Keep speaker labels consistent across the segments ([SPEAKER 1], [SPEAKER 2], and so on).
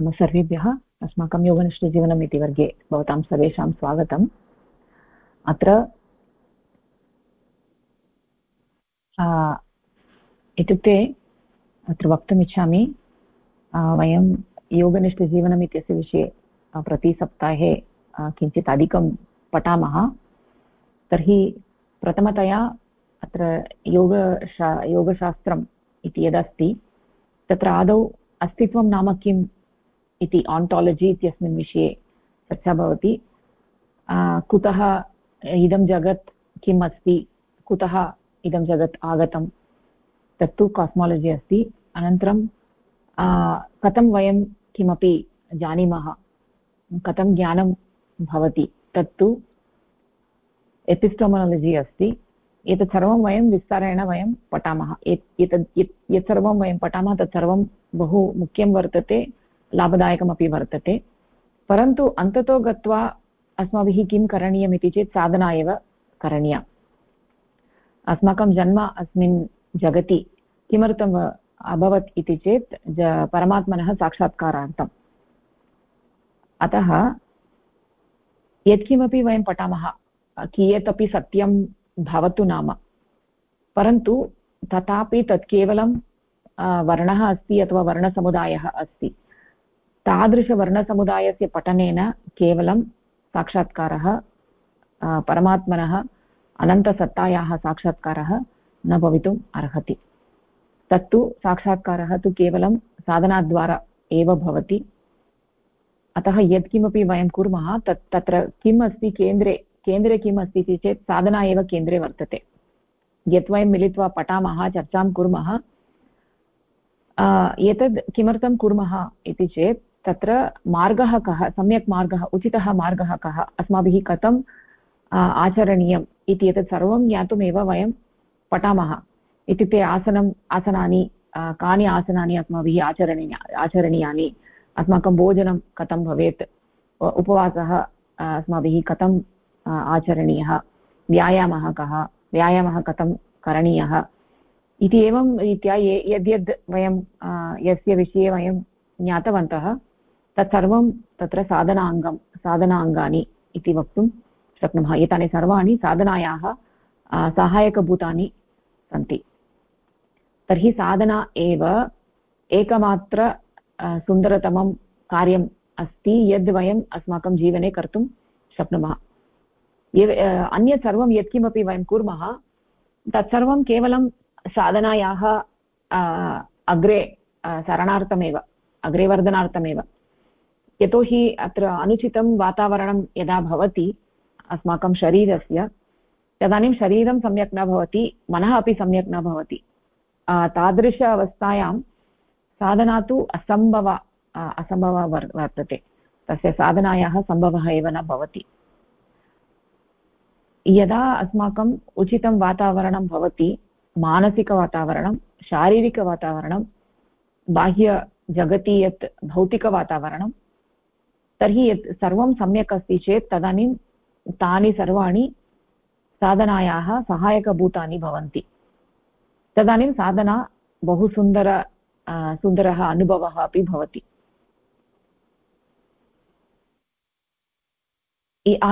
[SPEAKER 1] नमः सर्वेभ्यः अस्माकं योगनिष्ठजीवनम् इति वर्गे भवतां सर्वेषां स्वागतम्। अत्र इत्युक्ते अत्र वक्तुमिच्छामि वयं योगनिष्ठजीवनम् इत्यस्य विषये प्रतिसप्ताहे किञ्चित् अधिकं पठामः। तर्हि प्रथमतया अत्र योगशा, योगशास्त्रम् इति यदस्ति, तत्र आदौ अस्तित्वं नाम किम्? इति आण्टालजि इत्यस्मिन् विषये चर्चा भवति। कुतः इदं जगत् किम् अस्ति? कुतः इदं जगत् आगतं? तत्तु कास्मालजि अस्ति। अनन्तरं कथं वयं किमपि जानीमः? कथं ज्ञानं भवति? तत्तु एपिस्टोमोलजि अस्ति। एतत् सर्वं वयं विस्तारेण वयं पठामः। एतत् यत् सर्वं वयं पठामः, तत् बहु मुख्यं वर्तते। लाभदायकमपि वर्तते। परन्तु अन्ततो गत्वा अस्माभिः किं करणीयम् इति चेत् साधना एव करणीया। अस्माकं जन्म अस्मिन् जगति किमर्थम् अभवत् इति चेत् परमात्मनः साक्षात्कारार्थम्। अतः यत्किमपि वयं पठामः, कियदपि सत्यं भवतु नाम। परन्तु तथापि तत् केवलं वर्णः अस्ति अथवा वर्णसमुदायः अस्ति। तादृशवर्णसमुदायस्य पठनेन केवलं साक्षात्कारः परमात्मनः, अनन्तसत्तायाः साक्षात्कारः न भवितुम् अर्हति। तत्तु साक्षात्कारः तु केवलं साधनाद्वारा एव भवति। अतः यत्किमपि वयं कुर्मः, तत्, तत्र किम् अस्ति केन्द्रे केन्द्रे किम् अस्ति इति चेत् साधना एव केन्द्रे वर्तते। यत् वयं मिलित्वा पठामः, चर्चां कुर्मः एतद् किमर्थं कुर्मः इति चेत् तत्र मार्गः कः, सम्यक् मार्गः, उचितः मार्गः कः, अस्माभिः कथम् आचरणीयम् इति एतत् सर्वं ज्ञातुमेव वयं पठामः। इत्युक्ते आसनम् आसनानि कानि आसनानि अस्माभिः आचरणीया आचरणीयानि? अस्माकं भोजनं कथं भवेत्? उपवासः अस्माभिः कथम् आचरणीयः? व्यायामः कः? व्यायामः कथं करणीयः? इति एवं रीत्या ये, यद्यद् वयं यस्य विषये वयं ज्ञातवन्तः तत्सर्वं तत्र साधनाङ्गं, साधनाङ्गानि इति वक्तुं शक्नुमः। एतानि सर्वाणि साधनायाः सहायकभूतानि सन्ति। तर्हि साधना एव एकमात्र सुन्दरतमं कार्यम् अस्ति यद् वयम् अस्माकं जीवने कर्तुं शक्नुमः। अन्यत् सर्वं यत्किमपि वयं कुर्मः, तत्सर्वं केवलं साधनायाः अग्रे सरणार्थमेव अग्रे यतोहि अत्र अनुचितं वातावरणं यदा भवति, अस्माकं शरीरस्य, तदानीं शरीरं सम्यक् न भवति, मनः अपि सम्यक् न भवति। तादृश अवस्थायां साधना तु असम्भव असम्भवः वर्, वर्तते। तस्य साधनायाः सम्भवः एव न भवति। यदा अस्माकम् उचितं वातावरणं भवति, मानसिकवातावरणं, शारीरिकवातावरणं, बाह्यजगति यत् भौतिकवातावरणं तर्हि यत् सर्वं सम्यक् अस्ति चेत् तदानीं तानि सर्वाणि साधनायाः सहायकभूतानि भवन्ति। तदानीं साधना बहु सुन्दर सुन्दरः अनुभवः अपि भवति।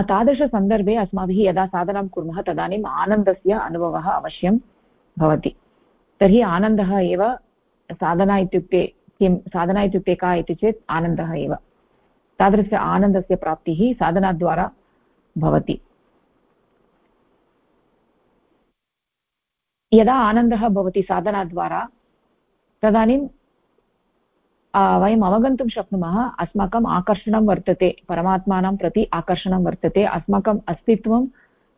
[SPEAKER 1] तादृशसन्दर्भे अस्माभिः यदा साधनां कुर्मः तदानीम् आनन्दस्य अनुभवः अवश्यं भवति। तर्हि आनन्दः एव साधना इत्युक्ते किं, साधना इत्युक्ते का इति चेत् आनन्दः एव। तादृश आनन्दस्य प्राप्तिः साधनाद्वारा भवति। यदा आनन्दः भवति साधनाद्वारा, तदानीं वयम् अवगन्तुं शक्नुमः, अस्माकम् आकर्षणं वर्तते, परमात्मानं प्रति आकर्षणं वर्तते, अस्माकम् अस्तित्वं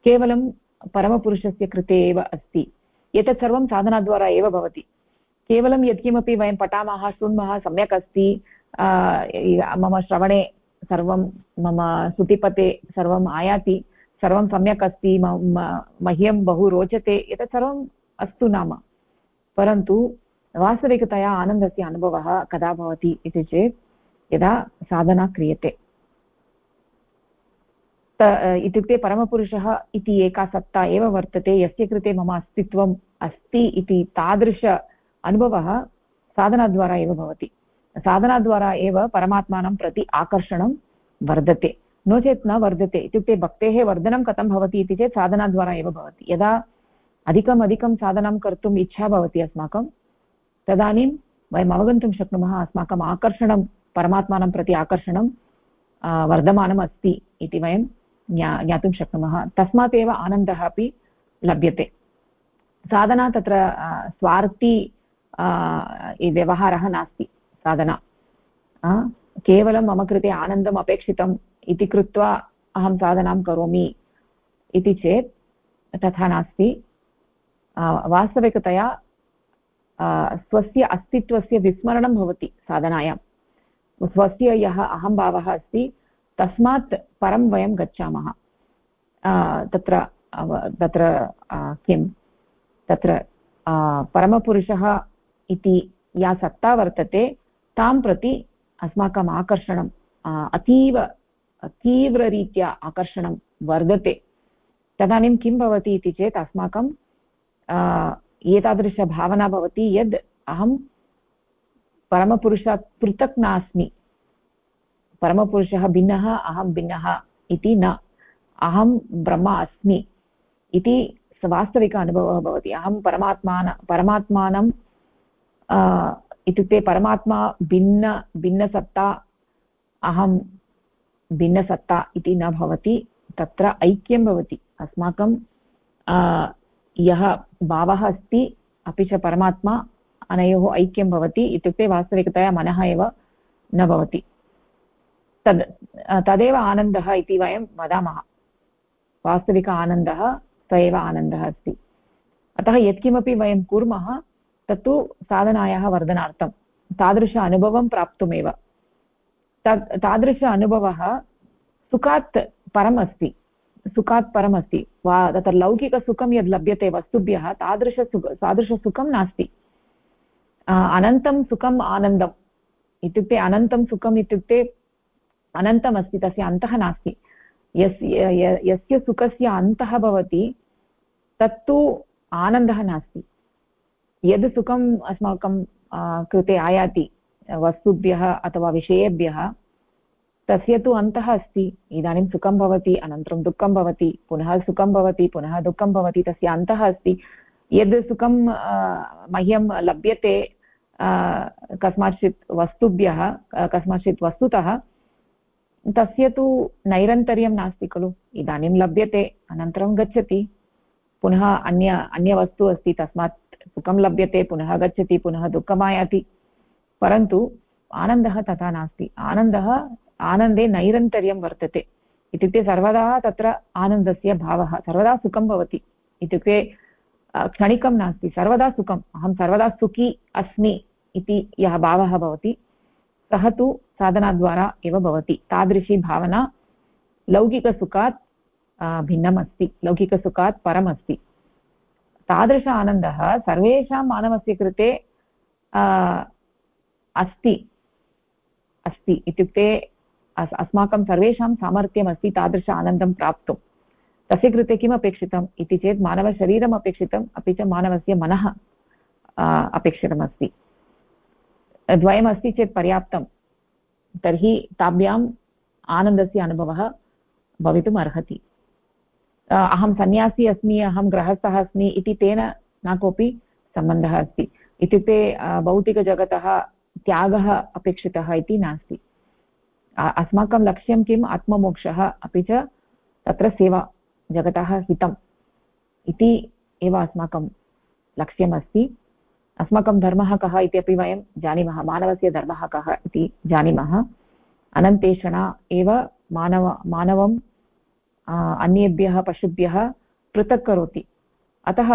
[SPEAKER 1] केवलं परमपुरुषस्य कृते एव अस्ति। एतत् सर्वं साधनाद्वारा एव भवति। केवलं यत्किमपि वयं पठामः शृण्मः सम्यक् अस्ति मम श्रवणे सर्वं मम सुतिपते सर्वम् आयाति सर्वं सम्यक् अस्ति मह्यं बहु रोचते एतत् सर्वम् अस्तु नाम परन्तु वास्तविकतया आनन्दस्य अनुभवः कदा भवति इति चेत् यदा साधना क्रियते इत्युक्ते परमपुरुषः इति एका सत्ता एव वर्तते यस्य कृते मम अस्तित्वम् अस्ति इति तादृश अनुभवः साधनाद्वारा एव भवति साधनाद्वारा एव परमात्मानं प्रति आकर्षणं वर्धते। नो चेत् न वर्धते। इत्युक्ते भक्तेः वर्धनं कथं भवति इति चेत् साधनाद्वारा एव भवति। यदा अधिकम् अधिकं साधनं कर्तुम् इच्छा भवति अस्माकं, तदानीं वयम् अवगन्तुं शक्नुमः अस्माकम् आकर्षणं, परमात्मानं प्रति आकर्षणं वर्धमानम् अस्ति इति वयं ज्ञा, ज्ञातुं शक्नुमः। तस्मात् एव आनन्दः अपि लभ्यते। साधना तत्र स्वार्थी व्यवहारः नास्ति। साधना। केवलं मम कृते आनन्दम् अपेक्षितम् इति कृत्वा अहं साधनां करोमि इति चेत् तथा नास्ति। वास्तविकतया स्वस्य अस्तित्वस्य विस्मरणं भवति साधनायां। स्वस्य यः अहम्भावः अस्ति, तस्मात् परं वयं गच्छामः। तत्र तत्र किं तत्र परमपुरुषः इति या सत्ता वर्तते तां प्रति अस्माकम् आकर्षणम् अतीव, तीव्ररीत्या आकर्षणं वर्धते। तदानीं किं भवति इति चेत् अस्माकं एतादृशभावना भवति यद् अहं परमपुरुषात् पृथक् नास्मि परमपुरुषः भिन्नः, अहं भिन्नः इति न। अहं ब्रह्म अस्मि इति वास्तविक अनुभवः भवति। अहं परमात्मान, परमात्मानं इत्युक्ते परमात्मा भिन्न भिन्नसत्ता अहं भिन्नसत्ता इति न भवति, तत्र ऐक्यं भवति। अस्माकं यः भावः अस्ति, अपि च परमात्मा अनयोः ऐक्यं भवति, इत्युक्ते वास्तविकतया मनः एव न भवति। तद् तदेव आनन्दः इति वयं वदामः। वास्तविक आनन्दः स एव आनन्दः अस्ति। अतः यत्किमपि वयं कुर्मः तत्तु साधनायाः वर्धनार्थं। तादृश अनुभवं प्राप्तुमेव। तत् तादृश अनुभवः सुखात् परम् अस्ति। सुखात् परम् अस्ति। वा, तत्र लौकिकसुखं यद् लभ्यते वस्तुभ्यः तादृशसुख तादृशसुखं नास्ति। अनन्तं सुखम् आनन्दम्। इत्युक्ते अनन्तं सुखम् इत्युक्ते अनन्तमस्ति, तस्य अन्तः नास्ति। यस्य यस्य सुखस्य अन्तः भवति, तत्तु आनन्दः नास्ति। यद् सुखम् अस्माकं कृते आयाति, वस्तुभ्यः अथवा विषयेभ्यः, तस्य तु अन्तः अस्ति। इदानीं सुखं भवति, अनन्तरं दुःखं भवति, पुनः सुखं भवति, पुनः दुःखं भवति, तस्य अन्तः अस्ति। यद् सुखं मह्यं लभ्यते कस्माचित् वस्तुभ्यः कस्माचित् वस्तुतः, तस्य तु नैरन्तर्यं नास्ति खलु। इदानीं लभ्यते, अनन्तरं गच्छति। पुनः अन्य, अन्यवस्तु अस्ति, तस्मात् सुखं लभ्यते, पुनः गच्छति, पुनः दुःखमायाति। परन्तु आनन्दः तथा नास्ति। आनन्दः, आनन्दे नैरन्तर्यं वर्तते। इत्युक्ते सर्वदा तत्र आनन्दस्य भावः, सर्वदा सुखं भवति। इत्युक्ते क्षणिकं नास्ति, सर्वदा सुखम्। अहं सर्वदा सुखी अस्मि इति यः भावः भवति, सः तु साधनाद्वारा एव भवति। तादृशी भावना लौकिकसुखात् भिन्नम् अस्ति लौकिकसुखात् परम् अस्ति तादृश आनन्दः सर्वेषां मानवस्य कृते अस्ति। अस्ति। इत्युक्ते अस्, अस्माकं सर्वेषां सामर्थ्यमस्ति तादृश आनन्दं प्राप्तुं। तस्य कृते किम् अपेक्षितम् इति चेत् मानवशरीरम् अपेक्षितम्, अपि च मानवस्य मनः अपेक्षितमस्ति। द्वयमस्ति चेत् पर्याप्तं। तर्हि ताभ्याम् आनन्दस्य अनुभवः भवितुम् अर्हति। अहं सन्न्यासी अस्मि, अहं गृहस्थः अस्मि इति तेन न कोऽपि सम्बन्धः अस्ति। इत्युक्ते भौतिकजगतः त्यागः अपेक्षितः इति नास्ति। अस्माकं लक्ष्यं किम्? आत्ममोक्षः। अपि च तत्र सेवा जगतः हितम् इति एव अस्माकं लक्ष्यमस्ति अस्माकं धर्मः कः इत्यपि वयं जानीमः। मानवस्य धर्मः कः इति जानीमः। अनन्तेषणा एव मानव, मानवं अन्येभ्यः पशुभ्यः पृथक् करोति। अतः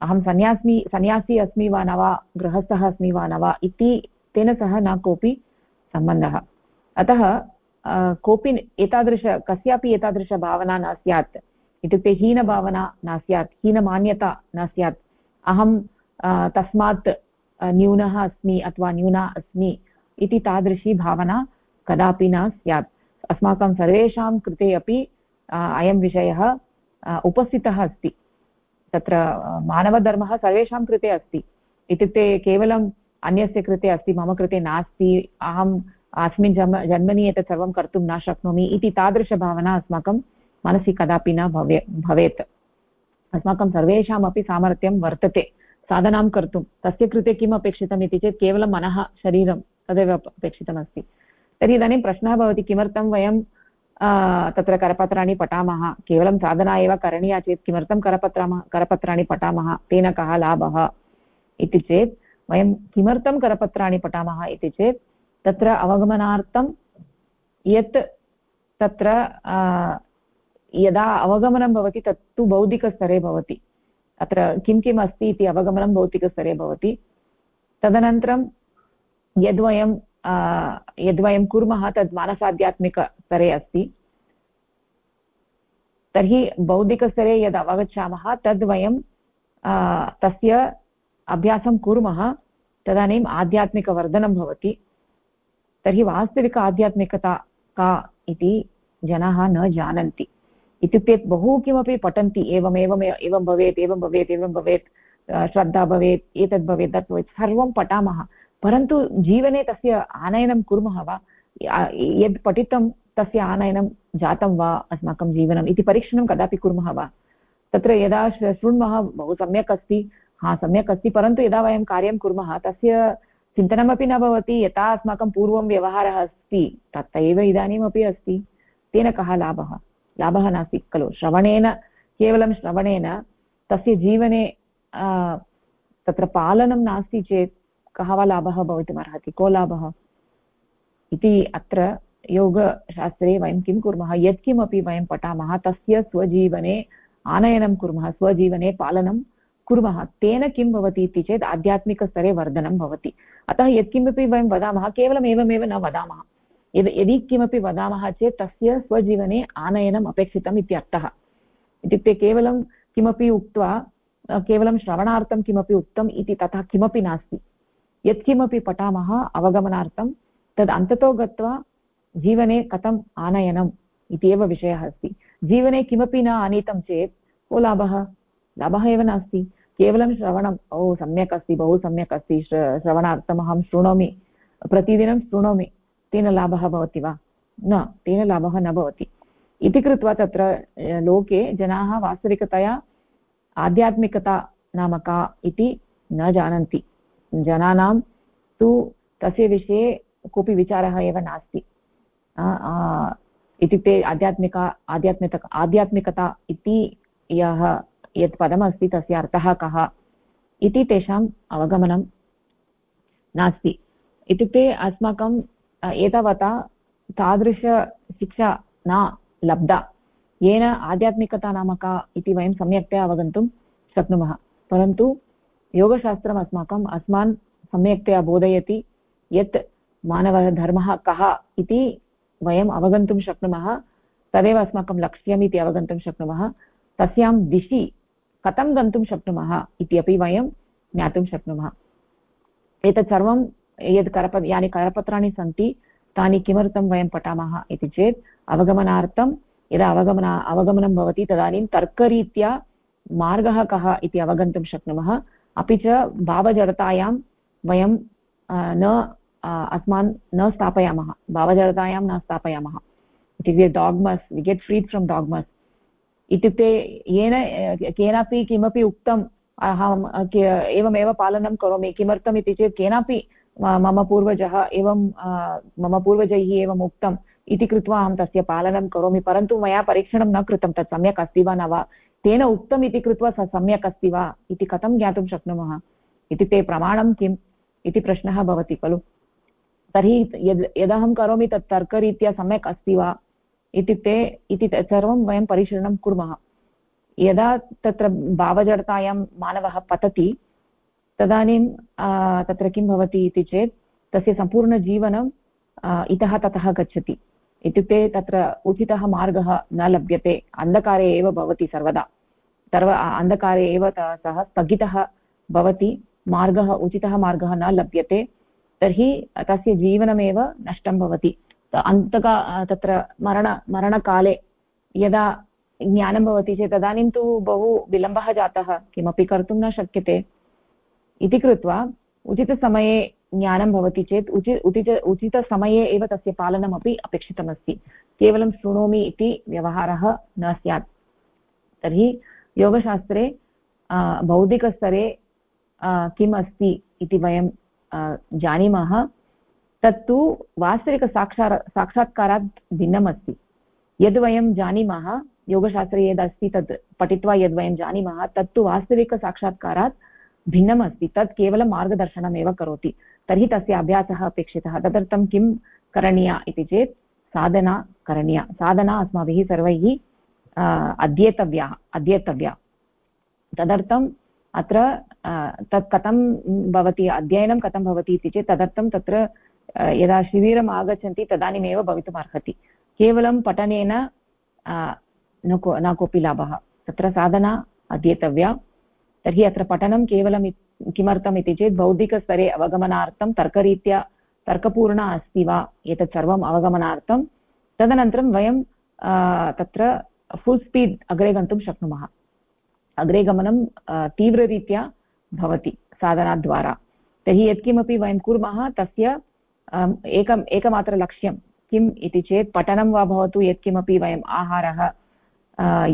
[SPEAKER 1] अहं सन्यास्मि, सन्यासी अस्मि वा न वा, गृहस्थः अस्मि वा न वा इति तेन सह न कोऽपि सम्बन्धः। अतः कोऽपि एतादृश, कस्यापि एतादृशभावना न स्यात्, इत्युक्ते हीनभावना न स्यात्, हीनमान्यता न स्यात्। अहं तस्मात् न्यूनः अस्मि अथवा न्यूना अस्मि इति तादृशी भावना कदापि न स्यात्। अस्माकं सर्वेषां कृते अपि अयं विषयः उपस्थितः अस्ति। तत्र मानवधर्मः सर्वेषां कृते अस्ति। इत्युक्ते केवलं अन्यस्य कृते अस्ति, मम कृते नास्ति, अहम् अस्मिन् जन्म जन्मनि एतत् सर्वं कर्तुं न शक्नोमि इति तादृशभावना अस्माकं मनसि कदापि न भवे भवेत्। अस्माकं सर्वेषामपि सामर्थ्यं वर्तते, साधनां कर्तुं। तस्य कृते किम् अपेक्षितम् इति चेत् केवलं मनः, शरीरं तदेव अपेक्षितमस्ति। तर्हि इदानीं प्रश्नः भवति, किमर्थं वयं तत्र करपत्राणि पठामः। केवलं साधना एव करणीया चेत् किमर्थं करपत्रामः, करपत्राणि पठामः? तेन कः लाभः? इति चेत् वयं किमर्थं करपत्राणि पठामः इति चेत् तत्र अवगमनार्थं यत् तत्र यदा अवगमनं भवति तत्तु बौद्धिकस्तरे भवति। अत्र किं किम् अस्ति इति अवगमनं भौतिकस्तरे भवति। तदनन्तरं यद्वयं यद्वयं कुर्मः तद् मानसाध्यात्मिकस्तरे अस्ति, तर्हि बौद्धिकस्तरे यद् अवगच्छामः, तद् वयं तस्य अभ्यासं कुर्मः, तदानीम् आध्यात्मिकवर्धनं भवति। तर्हि वास्तविक आध्यात्मिकता का इति जनाः न जानन्ति। इत्युक्ते बहु किमपि पठन्ति एवमेवम् एवं भवेत् एवं भवेत् एवं भवेत् श्रद्धा भवेत्, एतद् भवेत् तत् भवेत्, सर्वं पठामः। परन्तु जीवने तस्य आनयनं कुर्मः वा? यद् पठितं तस्य आनयनं जातं वा अस्माकं जीवनम् इति परीक्षणं कदापि कुर्मः वा? तत्र यदा शृण्मः, बहु सम्यक् अस्ति, हा, सम्यक् अस्ति, परन्तु यदा वयं कार्यं कुर्मः, तस्य चिन्तनमपि न भवति, यथा अस्माकं पूर्वं व्यवहारः अस्ति तथैव इदानीमपि अस्ति। तेन कः लाभः? लाभः नास्ति, खलु, श्रवणेन, केवलं श्रवणेन तस्य जीवने तत्र पालनं नास्ति चेत् कः वा लाभः भवितुमर्हति को लाभः? इति अत्र योगशास्त्रे वयं किं कुर्मः? यत्किमपि वयं पठामः, तस्य स्वजीवने आनयनं कुर्मः, स्वजीवने पालनं कुर्मः। तेन किं भवति इति चेत् आध्यात्मिकस्तरे वर्धनं भवति। अतः यत्किमपि वयं वदामः, केवलम् एवमेव न वदामः। यद्, यदि किमपि वदामः चेत् तस्य स्वजीवने आनयनम् अपेक्षितम् इत्यर्थः इत्युक्ते केवलं किमपि उक्त्वा, केवलं श्रवणार्थं किमपि उक्तम् इति तथा किमपि नास्ति। यत्किमपि पठामः अवगमनार्थं, तद् अन्ततो गत्वा जीवने कथम् आनयनम् इति एव विषयः अस्ति। जीवने किमपि न आनीतं चेत् को लाभः? लाभः एव नास्ति। केवलं श्रवणं ओ सम्यक् अस्ति, बहु सम्यक् अस्ति। श्रवणार्थम् अहं शृणोमि। प्रतिदिनं शृणोमि। तेन लाभः भवति वा? न, तेन लाभः न भवति। इति कृत्वा तत्र लोके जनाः वास्तविकतया आध्यात्मिकता नाम का इति न जानन्ति। जनानां तु तस्य विषये कोऽपि विचारः एव नास्ति। इत्युक्ते आध्यात्मिक आध्यात्मिक, आध्यात्मिकता इति यः यत् पदमस्ति तस्य अर्थः कः इति तेषाम् अवगमनं नास्ति। इत्युक्ते अस्माकं एतावता तादृशशिक्षा न लब्धा। येन आध्यात्मिकता नाम का इति वयं सम्यक्तया अवगन्तुं शक्नुमः। परन्तु योगशास्त्रम् अस्माकम्, अस्मान् सम्यक्तया बोधयति यत् मानवधर्मः कः इति वयम् अवगन्तुं शक्नुमः, तदेव अस्माकं लक्ष्यम् इति अवगन्तुं शक्नुमः, तस्यां दिशि कथं गन्तुं शक्नुमः इति अपि वयं ज्ञातुं शक्नुमः। एतत् सर्वं, यद् करप, यानि करपत्राणि सन्ति, तानि किमर्थं वयं पठामः इति चेत्, अवगमनार्थं, यदा अवगमन, अवगमनं भवति तदानीं तर्करीत्या मार्गः कः इति अवगन्तुं शक्नुमः अपि च भावजडतायां वयं न अस्मान् न स्थापयामः। भावजडतायां न स्थापयामः। इत्युक्ते डाग्मस् we get freed from dogmas इत्युक्ते येन, केनापि किमपि उक्तम्, अहम् एवमेव पालनं करोमि, किमर्थम् इति चेत् केनापि मम पूर्वजः एवं मम पूर्वजैः एवम् उक्तम् इति कृत्वा अहं तस्य पालनं करोमि, परन्तु मया परीक्षणं न कृतं, तत् सम्यक् अस्ति वा न वा। तेन उक्तम् इति कृत्वा स सम्यक् अस्ति वा इति कथं ज्ञातुं शक्नुमः? इत्युक्ते प्रमाणं किम्? इति प्रश्नः भवति खलु। तर्हि यद् यदहं करोमि तत् तर्करीत्या सम्यक् अस्ति वा इत्युक्ते इति सर्वं वयं परिशीलनं कुर्मः। यदा तत्र भावजडतायां मानवः पतति, तदानीं तत्र किं भवति इति चेत् तस्य सम्पूर्णजीवनं इतः ततः गच्छति। इत्युक्ते तत्र उचितः मार्गः न लभ्यते। अन्धकारे एव भवति सर्वदा। सर्व अन्धकारे एव सः स्थगितः भवति। मार्गः उचितः मार्गः न लभ्यते। तर्हि तस्य जीवनमेव नष्टं भवति। अन्तका तत्र मरण मरणकाले यदा ज्ञानं भवति चेत् तदानीं तु बहु विलम्बः जातः। किमपि कर्तुं न शक्यते। इति कृत्वा उचितसमये ज्ञानं भवति चेत् उचि, उचित, उचितसमये एव तस्य पालनमपि अपेक्षितमस्ति। केवलं शृणोमि इति व्यवहारः न स्यात्। तर्हि योगशास्त्रे बौद्धिकस्तरे किम् अस्ति इति वयं जानीमः। तत्तु वास्तविकसाक्षात् साक्षात्कारात् भिन्नम् अस्ति यद् वयं जानीमः, योगशास्त्रे यदस्ति तद् पठित्वा यद् वयं जानीमः, तत्तु वास्तविकसाक्षात्कारात् भिन्नम् अस्ति तत् केवलं मार्गदर्शनमेव करोति। तर्हि तस्य अभ्यासः अपेक्षितः। तदर्थं किं करणीया इति चेत् साधना करणीया। साधना अस्माभिः सर्वैः अध्येतव्या अध्येतव्या। तदर्थम् अत्र तत् कथं भवति, अध्ययनं कथं भवति इति चेत् तदर्थं तत्र यदा शिबिरम् आगच्छन्ति तदानीमेव भवितुम् अर्हति केवलं पठनेन न को, न कोऽपि लाभः। तत्र साधना, अध्येतव्या। तर्हि अत्र पठनं केवलं किमर्थम् इति चेत् बौद्धिकस्तरे अवगमनार्थं तर्करीत्या तर्कपूर्ण अस्ति वा एतत् सर्वम् अवगमनार्थं। तदनन्तरं वयं तत्र फुल् स्पीड् अग्रे गन्तुं शक्नुमः। अग्रे गमनं तीव्ररीत्या भवति साधनाद्वारा। तर्हि यत्किमपि वयं कुर्मः, तस्य एकम् एकमात्रलक्ष्यं किम् इति चेत् पठनं वा भवतु, यत्किमपि वयम् आहारः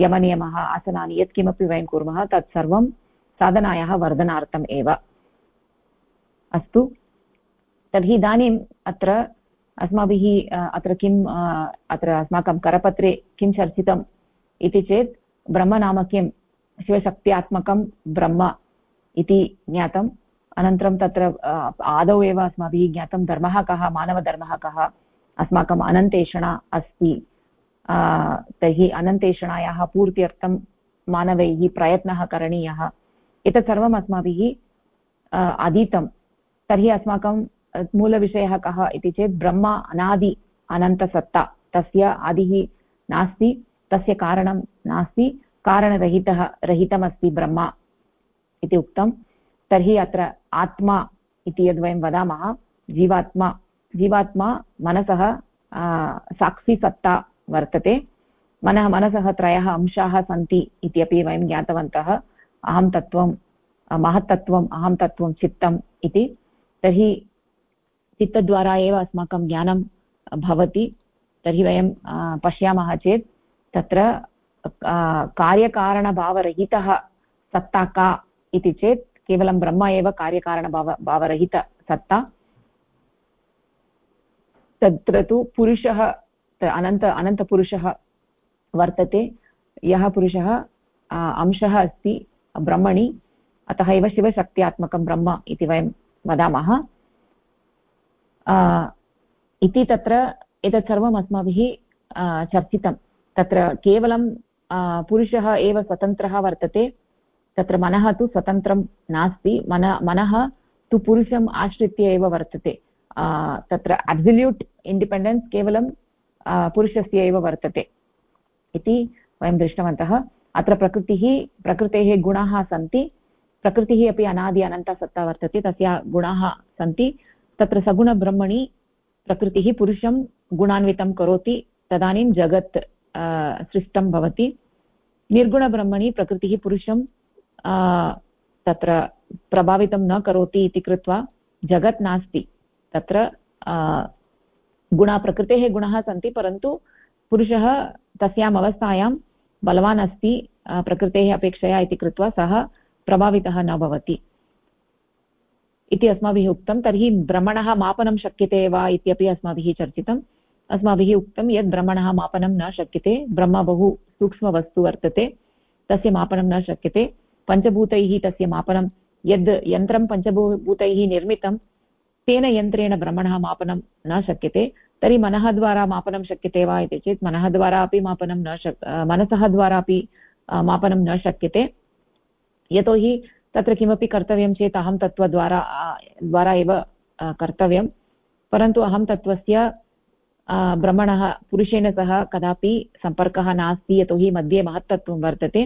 [SPEAKER 1] यमनियमः, आसनानि, यत्किमपि वयं कुर्मः, तत् सर्वं साधनायाः वर्धनार्थम् एव। अस्तु। तर्हि इदानीम् अत्र अस्माभिः अत्र किम् अत्र अस्माकं करपत्रे किं चर्चितम् इति चेत् ब्रह्म किं शिवशक्त्यात्मकं ब्रह्म इति ज्ञातं अनन्तरं तत्र आदौ एव अस्माभिः ज्ञातं धर्मः कः, मानवधर्मः कः। अस्माकम् अनन्तेषणा अस्ति। तर्हि अनन्तेषणायाः पूर्त्यर्थं मानवैः प्रयत्नः करणीयः। एतत् सर्वम् अस्माभिः अधीतं। तर्हि अस्माकं मूलविषयः कः इति चेत् ब्रह्म, अनादि, अनन्तसत्ता। तस्य आदिः नास्ति, तस्य कारणं नास्ति, कारणरहितः, रहितमस्ति ब्रह्म इति उक्तं। तर्हि अत्र आत्मा इति यद् वयं वदामः, जीवात्मा जीवात्मा मनसः साक्षिसत्ता वर्तते। मनः, मनसः त्रयः अंशाः सन्ति इत्यपि वयं ज्ञातवन्तः। अहं तत्त्वं महत्तत्त्वम् अहं तत्त्वं चित्तम् इति। तर्हि चित्तद्वारा एव अस्माकं ज्ञानं भवति। तर्हि वयं पश्यामः चेत् तत्र कार्यकारणभावरहितः सत्ता का इति चेत् केवलं ब्रह्म एव कार्यकारणभाव भावरहितसत्ता तत्र तु पुरुषः अनन्त, अनन्तपुरुषः वर्तते। यः पुरुषः अंशः अस्ति। ब्रह्मणि, अतः एव शिवशक्त्यात्मकं ब्रह्म इति वयं वदामः। इति तत्र एतत् सर्वम् अस्माभिः चर्चितं। तत्र केवलं पुरुषः एव स्वतन्त्रः वर्तते, तत्र मनः तु स्वतन्त्रं नास्ति, मन, मनः तु पुरुषम् आश्रित्य एव वर्तते। तत्र अब्सल्यूट् इण्डिपेण्डेन्स् केवलं पुरुषस्य एव वर्तते। इति वयं दृष्टवन्तः। अत्र प्रकृतिः, प्रकृतेः गुणाः सन्ति। प्रकृतिः अपि अनादि अनन्तसत्ता वर्तते, तस्य गुणाः सन्ति। तत्र सगुणब्रह्मणि, प्रकृतिः पुरुषं गुणान्वितं करोति, तदानीं जगत् सृष्टं भवति। निर्गुणब्रह्मणि, प्रकृतिः पुरुषं तत्र प्रभावितं न करोति इति कृत्वा जगत् नास्ति। तत्र गुणा, प्रकृतेः गुणाः सन्ति, परन्तु पुरुषः तस्याम् अवस्थायां बलवान् अस्ति प्रकृतेः अपेक्षया इति कृत्वा सः प्रभावितः न भवति। इति अस्माभिः उक्तं, तर्हि भ्रमणः मापनं शक्यते वा इत्यपि अस्माभिः चर्चितम्। अस्माभिः उक्तं यत् भ्रमणः मापनं न शक्यते, ब्रह्म बहु सूक्ष्मवस्तु वर्तते, तस्य मापनं न शक्यते। पञ्चभूतैः तस्य मापनं, यद् यन्त्रं पञ्चभूतैः निर्मितं, तेन यन्त्रेण भ्रमणः मापनं न शक्यते। तर्हि मनः द्वारा मापनं शक्यते वा इति चेत् मनः द्वारा अपि मापनं न शक् मनसः द्वारा अपि मापनं न शक्यते। यतोहि तत्र किमपि कर्तव्यं चेत् अहं तत्त्वद्वारा द्वारा एव कर्तव्यं। परन्तु अहं तत्त्वस्य भ्रमणः, पुरुषेण सह कदापि सम्पर्कः नास्ति, यतोहि मध्ये महत्तत्वं वर्तते।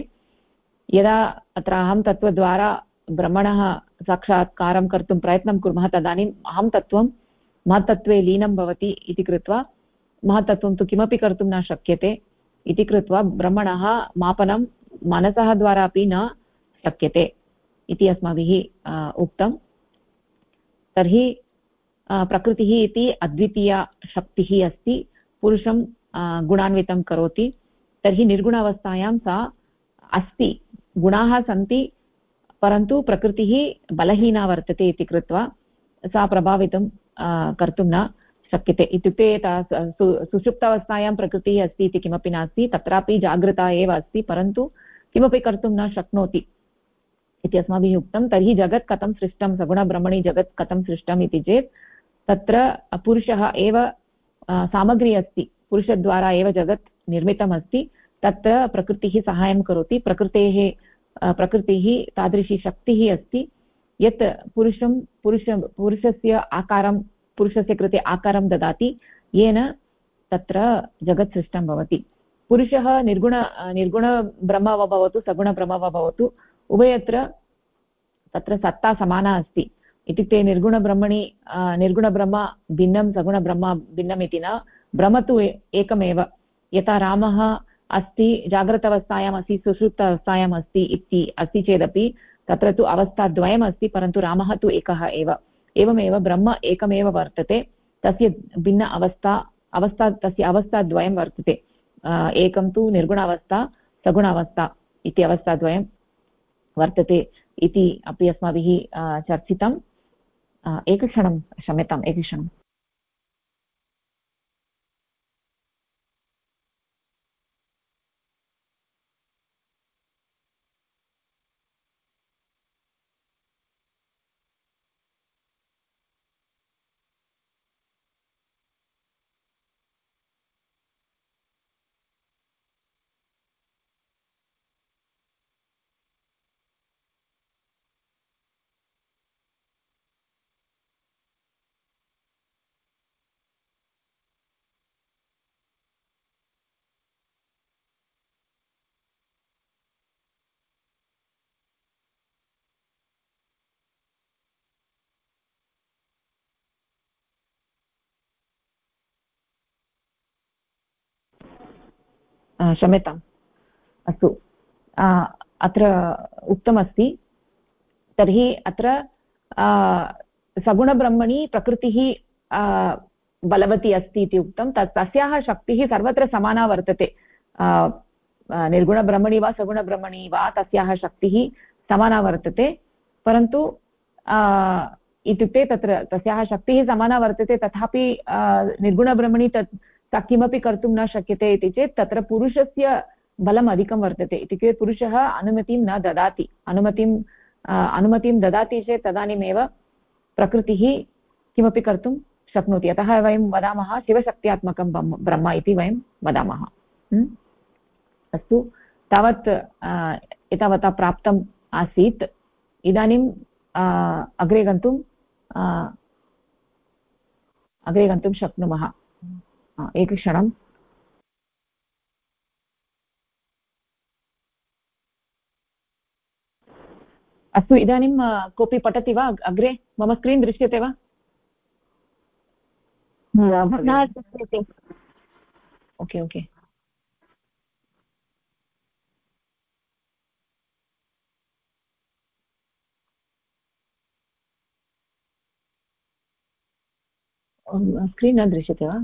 [SPEAKER 1] यदा अत्र अहं तत्त्वद्वारा ब्रह्मणः साक्षात्कारं कर्तुं प्रयत्नं कुर्मः तदानीम् अहं तत्त्वं महत्तत्वे लीनं भवति इति कृत्वा महत्तत्वं तु किमपि कर्तुं न शक्यते इति कृत्वा ब्रह्मणः मापनं मनसः द्वारा अपि न शक्यते इति अस्माभिः उक्तं। तर्हि प्रकृतिः इति अद्वितीया शक्तिः अस्ति। पुरुषं गुणान्वितं करोति। तर्हि निर्गुणावस्थायां सा अस्ति। गुणाः सन्ति, परन्तु प्रकृतिः बलहीना वर्तते इति कृत्वा सा प्रभावितं कर्तुं न शक्यते। इत्युक्ते सुषुप्तावस्थायां प्रकृतिः अस्ति इति किमपि नास्ति, तत्रापि जागृता एव अस्ति, परन्तु किमपि कर्तुं न शक्नोति इति अस्माभिः उक्तं। तर्हि जगत् कथं सृष्टं? सगुणब्रह्मणि जगत् कथं सृष्टम् इति चेत्, तत्र पुरुषः एव सामग्री अस्ति। पुरुषद्वारा एव जगत् निर्मितमस्ति। तत्र प्रकृतिः सहायं करोति। प्रकृतेः प्रकृतिः तादृशी शक्तिः अस्ति। यत् पुरुषं, पुरुष, पुरुषस्य आकारं, पुरुषस्य कृते आकारं ददाति, येन तत्र जगत् सृष्टं भवति। पुरुषः निर्गुण निर्गुणब्रह्म वा भवतु सगुणब्रह्म वा भवतु, उभयत्र तत्र सत्ता समाना अस्ति। इत्युक्ते निर्गुणब्रह्मणि निर्गुणब्रह्म भिन्नं सगुणब्रह्म भिन्नम् इति न, ब्रह्म तु एकमेव। यथा रामः अस्ति, जाग्रतावस्थायाम् अस्ति सुषुप्त अवस्थायाम् अस्ति इति अस्ति चेदपि तत्र तु अवस्थाद्वयम् अस्ति, परन्तु रामः तु एकः एव। एवमेव ब्रह्म एकमेव वर्तते। तस्य भिन्न अवस्था अवस्था, तस्य अवस्थाद्वयं वर्तते। एकं तु निर्गुण अवस्था इति अवस्थाद्वयं वर्तते इति अपि अस्माभिः चर्चितम्। एकक्षणं क्षम्यताम्, एकक्षणम्। क्षम्यताम्। अस्तु। अत्र उक्तमस्ति। तर्हि अत्र सगुणब्रह्मणि प्रकृतिः बलवती अस्ति इति उक्तं। तत् तस्याः शक्तिः सर्वत्र समाना वर्तते। निर्गुणब्रह्मणि वा सगुणब्रह्मणि वा तस्याः शक्तिः समाना वर्तते। परन्तु इत्युक्ते तत्र, तस्याः शक्तिः समाना वर्तते। तथापि निर्गुणब्रह्मणि तत् किमपि कर्तुं न शक्यते इति चेत् तत्र पुरुषस्य बलम् अधिकं वर्तते इत्युक्ते पुरुषः अनुमतिं न ददाति। अनुमतिं अनुमतिं ददाति चेत् तदानीमेव प्रकृतिः किमपि कर्तुं शक्नोति। अतः वयं वदामः शिवशक्त्यात्मकं ब्रह्म इति वयं वदामः। अस्तु, तावत् एतावता प्राप्तम् आसीत्। इदानीं अग्रे गन्तुं अग्रे गन्तुं शक्नुमः। एकक्षणम् अस्तु इदानीं कोऽपि पठति वा अग्रे मम स्क्रीन् दृश्यते वा ओके ओके स्क्रीन् न दृश्यते वा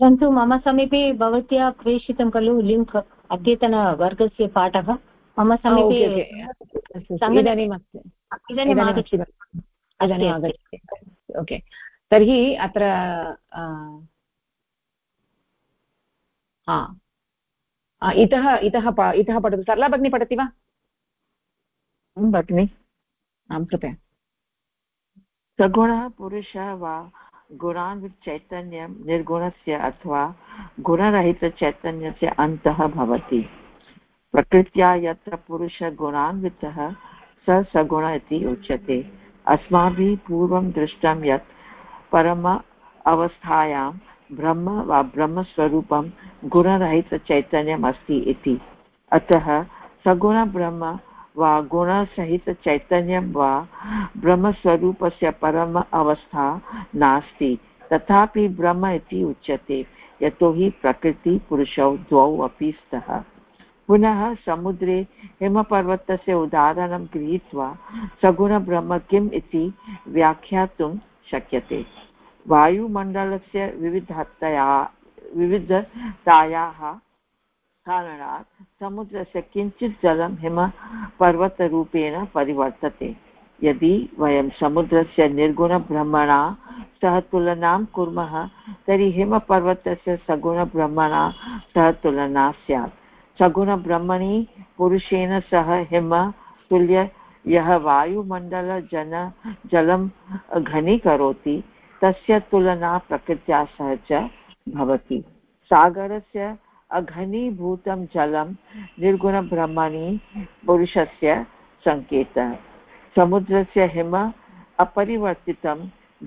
[SPEAKER 2] परन्तु मम समीपे भवत्या प्रेषितं खलु लिङ्क् अद्यतनवर्गस्य पाठः। मम समीपे
[SPEAKER 1] इदानीम् ओके। तर्हि अत्र इतः इतः इतः पठतु। सरला भगिनी पठति वा?
[SPEAKER 3] भगिनि।
[SPEAKER 1] आं कृपया।
[SPEAKER 3] सगुणः पुरुषः वा गुणान्वितचैतन्यं निर्गुणस्य अथवा गुणरहितचैतन्यस्य अन्तः भवति। प्रकृत्या यत्र पुरुषगुणान्वितः, स सगुण इति उच्यते। अस्माभिः पूर्वं दृष्टं यत् परम अवस्थायां ब्रह्म वा ब्रह्मस्वरूपं गुणरहितचैतन्यम् अस्ति इति। अतः सगुणब्रह्म वा गुणसहितचैतन्यं वा ब्रह्मस्वरूपस्य परम अवस्था नास्ति, तथापि ब्रह्म इति उच्यते यतोहि प्रकृतिपुरुषौ द्वौ अपि स्तः। पुनः समुद्रे हिमपर्वतस्य उदाहरणं गृहीत्वा सगुणब्रह्म किम् इति व्याख्यातुं शक्यते। वायुमण्डलस्य विविधतया विविधतायाः कारणात् समुद्रस्य किञ्चित् जलं हिमपर्वतरूपेण परिवर्तते। यदि वयं समुद्रस्य निर्गुणब्रह्मणा सह तुलनां कुर्मः, तर्हि हिमपर्वतस्य सगुणब्रह्मणा सह तुलना स्यात्। सगुणब्रह्मणि पुरुषेण सह हिम तुल्य यः वायुमण्डलजन जलं घनीकरोति, तस्य तुलना प्रकृत्या सह च भवति। सागरस्य अघनीभूतं जलं निर्गुणब्रह्मणि पुरुषस्य सङ्केतः। समुद्रस्य हिम अपरिवर्तितं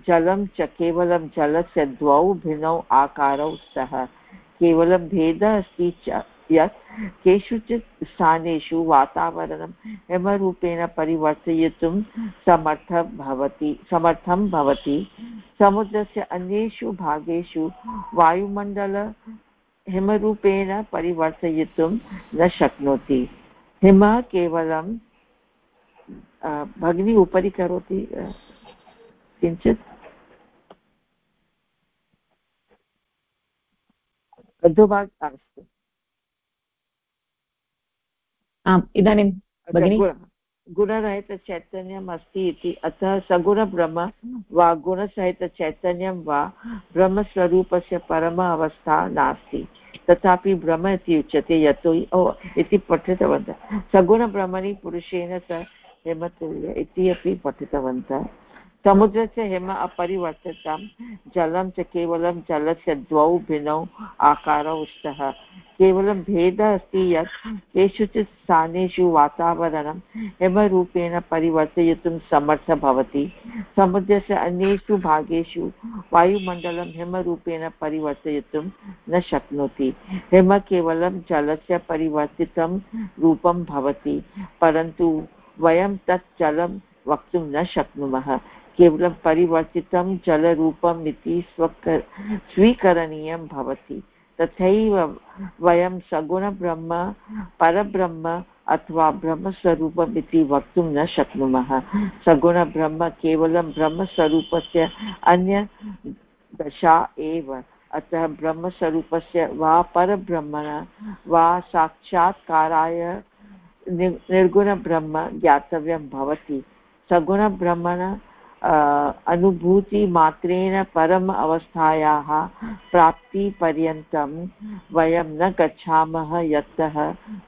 [SPEAKER 3] जलं च केवलं जलस्य द्वौ भिन्नौ आकारौ स्तः। केवलं भेदः अस्ति च यत् केषुचित् स्थानेषु वातावरणं हिमरूपेण परिवर्तयितुं समर्थ भवति समर्थं भवति। समुद्रस्य अन्येषु भागेषु वायुमण्डल हिमरूपेण परिवर्तयितुं न शक्नोति। हिमः केवलं भगिनी उपरि करोति किञ्चित्? अधोभाग अस्तु
[SPEAKER 1] आम् इदानीं
[SPEAKER 3] गुणरहितचैतन्यम् अस्ति इति। अतः सगुणब्रह्म वा गुणसहितचैतन्यं वा ब्रह्मस्वरूपस्य परम अवस्था नास्ति। तथापि ब्रह्म इति उच्यते यतो ओ, इति पठितवन्तः। सगुणब्रह्मणि पुरुषेण सह हेमतुल्य इति अपि पठितवन्तः। समुद्रस्य हिम अपरिवर्तितं, जलं च केवलं जलस्य द्वौ भिन्नौ आकारौ स्तः। केवलं भेदः अस्ति यत् केषुचित् स्थानेषु वातावरणं हिमरूपेण परिवर्तयितुं समर्थः भवति। समुद्रस्य अन्येषु भागेषु वायुमण्डलं हिमरूपेण परिवर्तयितुं न शक्नोति। हिम केवलं जलस्य परिवर्तितं रूपं भवति, परन्तु वयं तत् जलं वक्तुं न शक्नुमः। केवलं परिवर्तितं जलरूपम् इति स्वक स्वीकरणीयं भवति। तथैव वयं सगुणब्रह्म, परब्रह्म अथवा ब्रह्मस्वरूपम् इति वक्तुं न शक्नुमः। सगुणब्रह्म केवलं ब्रह्मस्वरूपस्य अन्य दशा एव। अतः ब्रह्मस्वरूपस्य वा परब्रह्मण वा साक्षात्काराय निर्गुणब्रह्म ज्ञातव्यं भवति। सगुणब्रह्मण अनुभूतिमात्रेण परम अवस्थायाः प्राप्तिपर्यन्तं वयं न गच्छामः यतः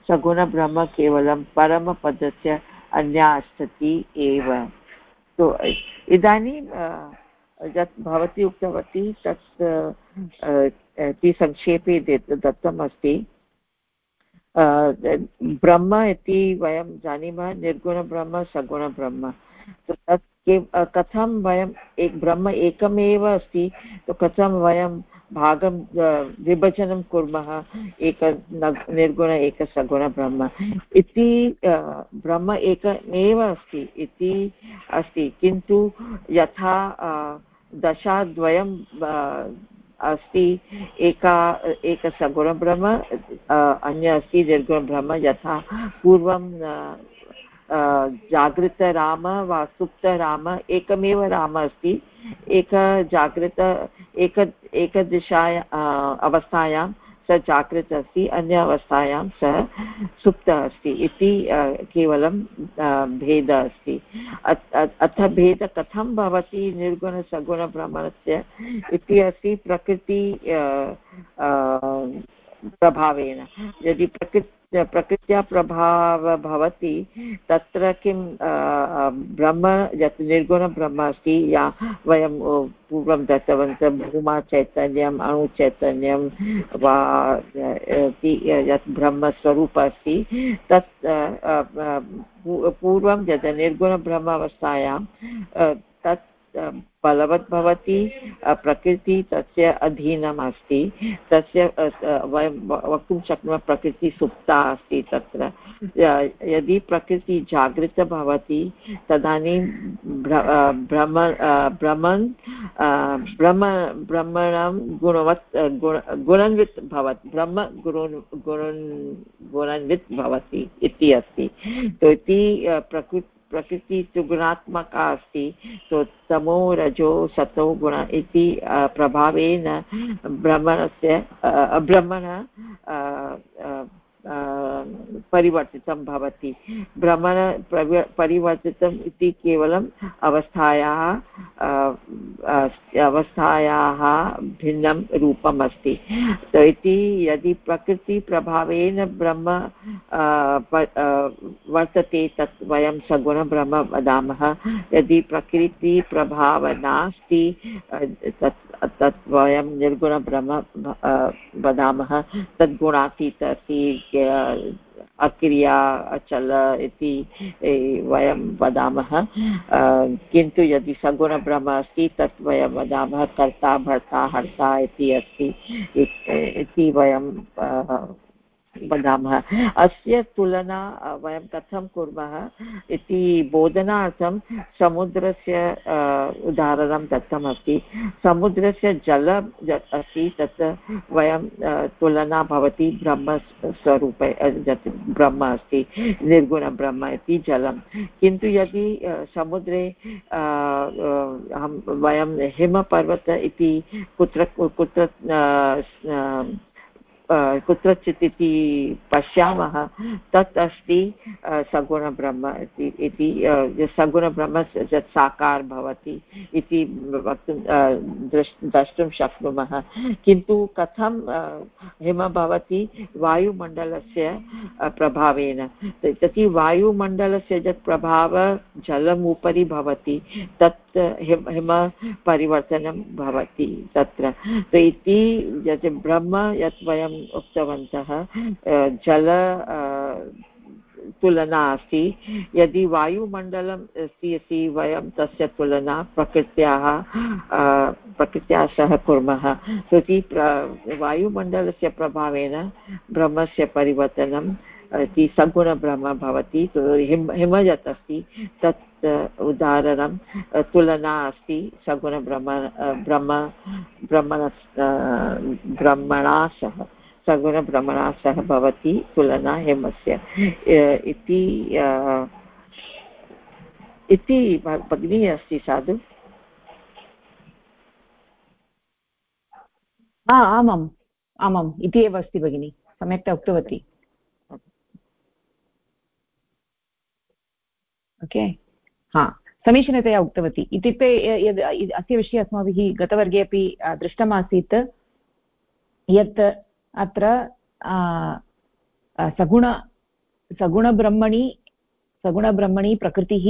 [SPEAKER 3] सगुणब्रह्म केवलं परमपदस्य अन्या अस्ति एव। तो इदानीं यत् भवती उक्तवती तत् इति संक्षेपे दत्तम् अस्ति ब्रह्म इति वयं जानीमः, निर्गुणब्रह्म, सगुणब्रह्म। तत् कथं वयम् एक ब्रह्म एकमेव अस्ति तो कथं वयं भागं विभजनं कुर्मः, एक निर्गुण, एक सगुणब्रह्म इति ब्रह्म एकमेव अस्ति, इति अस्ति, किन्तु यथा दशाद्वयं अस्ति, एका एकसगुणब्रह्म अन्य अस्ति निर्गुणब्रह्म यथा पूर्वं जागृतराम वा सुप्तराम एकमेव राम अस्ति। एक जागृत, एक एकदिशाय अवस्थायां स जागृत अस्ति, अन्य अवस्थायां सः सुप्तः अस्ति इति केवलं भेदः अस्ति। अथ भेदः कथं भवति निर्गुणसगुणभ्रमणस्य इति अस्ति प्रकृति प्रभावेन। यदि प्रकृति प्रकृत्या प्रभावः भवति, तत्र किं ब्रह्म यत् निर्गुणब्रह्म अस्ति, या वयं पूर्वं दत्तवन्तः भूमा चैतन्यम् अणुचैतन्यं वा यत् ब्रह्मस्वरूप अस्ति, तत् पूर्वं यद् निर्गुणब्रह्मावस्थायां तत् बलवत् भवति प्रकृति तस्य अधीनम् अस्ति तस्य वयं वक्तुं शक्नुमः प्रकृतिः सुप्ता अस्ति तत्र। यदि प्रकृतिः जागृता भवति, तदानीं भ्रम भ्रमन् ब्रह्म ब्रह्मणां गुणवत् गुण, गुणन्वित् भवति, ब्रह्म गुरुन् गुणन् गुणन्वित् भवति इति अस्ति। तो इति प्रकृ प्रकृति तु गुणात्मका अस्ति सो तमो रजो सतो गुण इति प्रभावेन ब्रह्मणस्य ब्रह्मण परिवर्तितं भवति। भ्रमण परिवर्तितम् इति केवलम् अवस्थायाः अवस्थायाः भिन्नं रूपम् अस्ति इति यदि प्रकृतिप्रभावेन ब्रह्म वर्तते तत् वयं सगुणब्रह्म वदामः। यदि प्रकृतिप्रभावः नास्ति तत् तत् वयं निर्गुणब्रह्म वदामः। तद्गुणातीत अस्ति अक्रिया, अचल इति वयं वदामः। किन्तु यदि सगुणब्रह्म अस्ति, तत् वयं वदामः, कर्ता, भर्ता, हर्ता इति अस्ति। इति वयं वदामः। अस्य तुलना वयं कथं कुर्मः इति बोधनार्थं समुद्रस्य उदाहरणं दत्तमस्ति। समुद्रस्य जल अस्ति, तत् वयं तुलना भवति ब्रह्मस्वरूपे यत् ब्रह्म अस्ति निर्गुणब्रह्म इति जलं। किन्तु यदि समुद्रे वयं हिमपर्वत इति कुत्र कुत्र कुत्रचित् इति पश्यामः, तत् अस्ति सगुणब्रह्म इति सगुणब्रह्म यत् साकार भवति इति वक्तुं द्रष्, द्रष्टुं शक्नुमः। किन्तु कथं हिम भवति वायुमण्डलस्य प्रभावेन। तर्हि वायुमण्डलस्य यत् प्रभावः जलम् उपरि भवति, तत् हिम हिम परिवर्तनं भवति तत्र। इति यत् ब्रह्म यत् वयं उक्तवन्तः। जल तुलना अस्ति। यदि वायुमण्डलम् अस्ति अस्ति वयं तस्य तुलना प्रकृत्याः प्रकृत्या सह कुर्मः। इति वायुमण्डलस्य प्रभावेन ब्रह्मस्य परिवर्तनं इति सगुणब्रह्म भवति। हिम हिम यत् अस्ति। तत् उदाहरणं तुलना अस्ति, सगुणब्रह्म ब्रह्म ब्रह्मण ब्रह्मणा सह। सगुणभ्रमणा सह भवति तुलना हेमस्य। इति इति भगिनी अस्ति साधु?
[SPEAKER 1] हा, आमाम् आमाम्, इति एव अस्ति भगिनि सम्यक्तया उक्तवती। ओके, हा, समीचीनतया उक्तवती। इत्युक्ते यद् अस्य विषये अस्माभिः गतवर्गे अपि दृष्टमासीत्, यत् अत्र सगुण, सगुणब्रह्मणि सगुणब्रह्मणि प्रकृतिः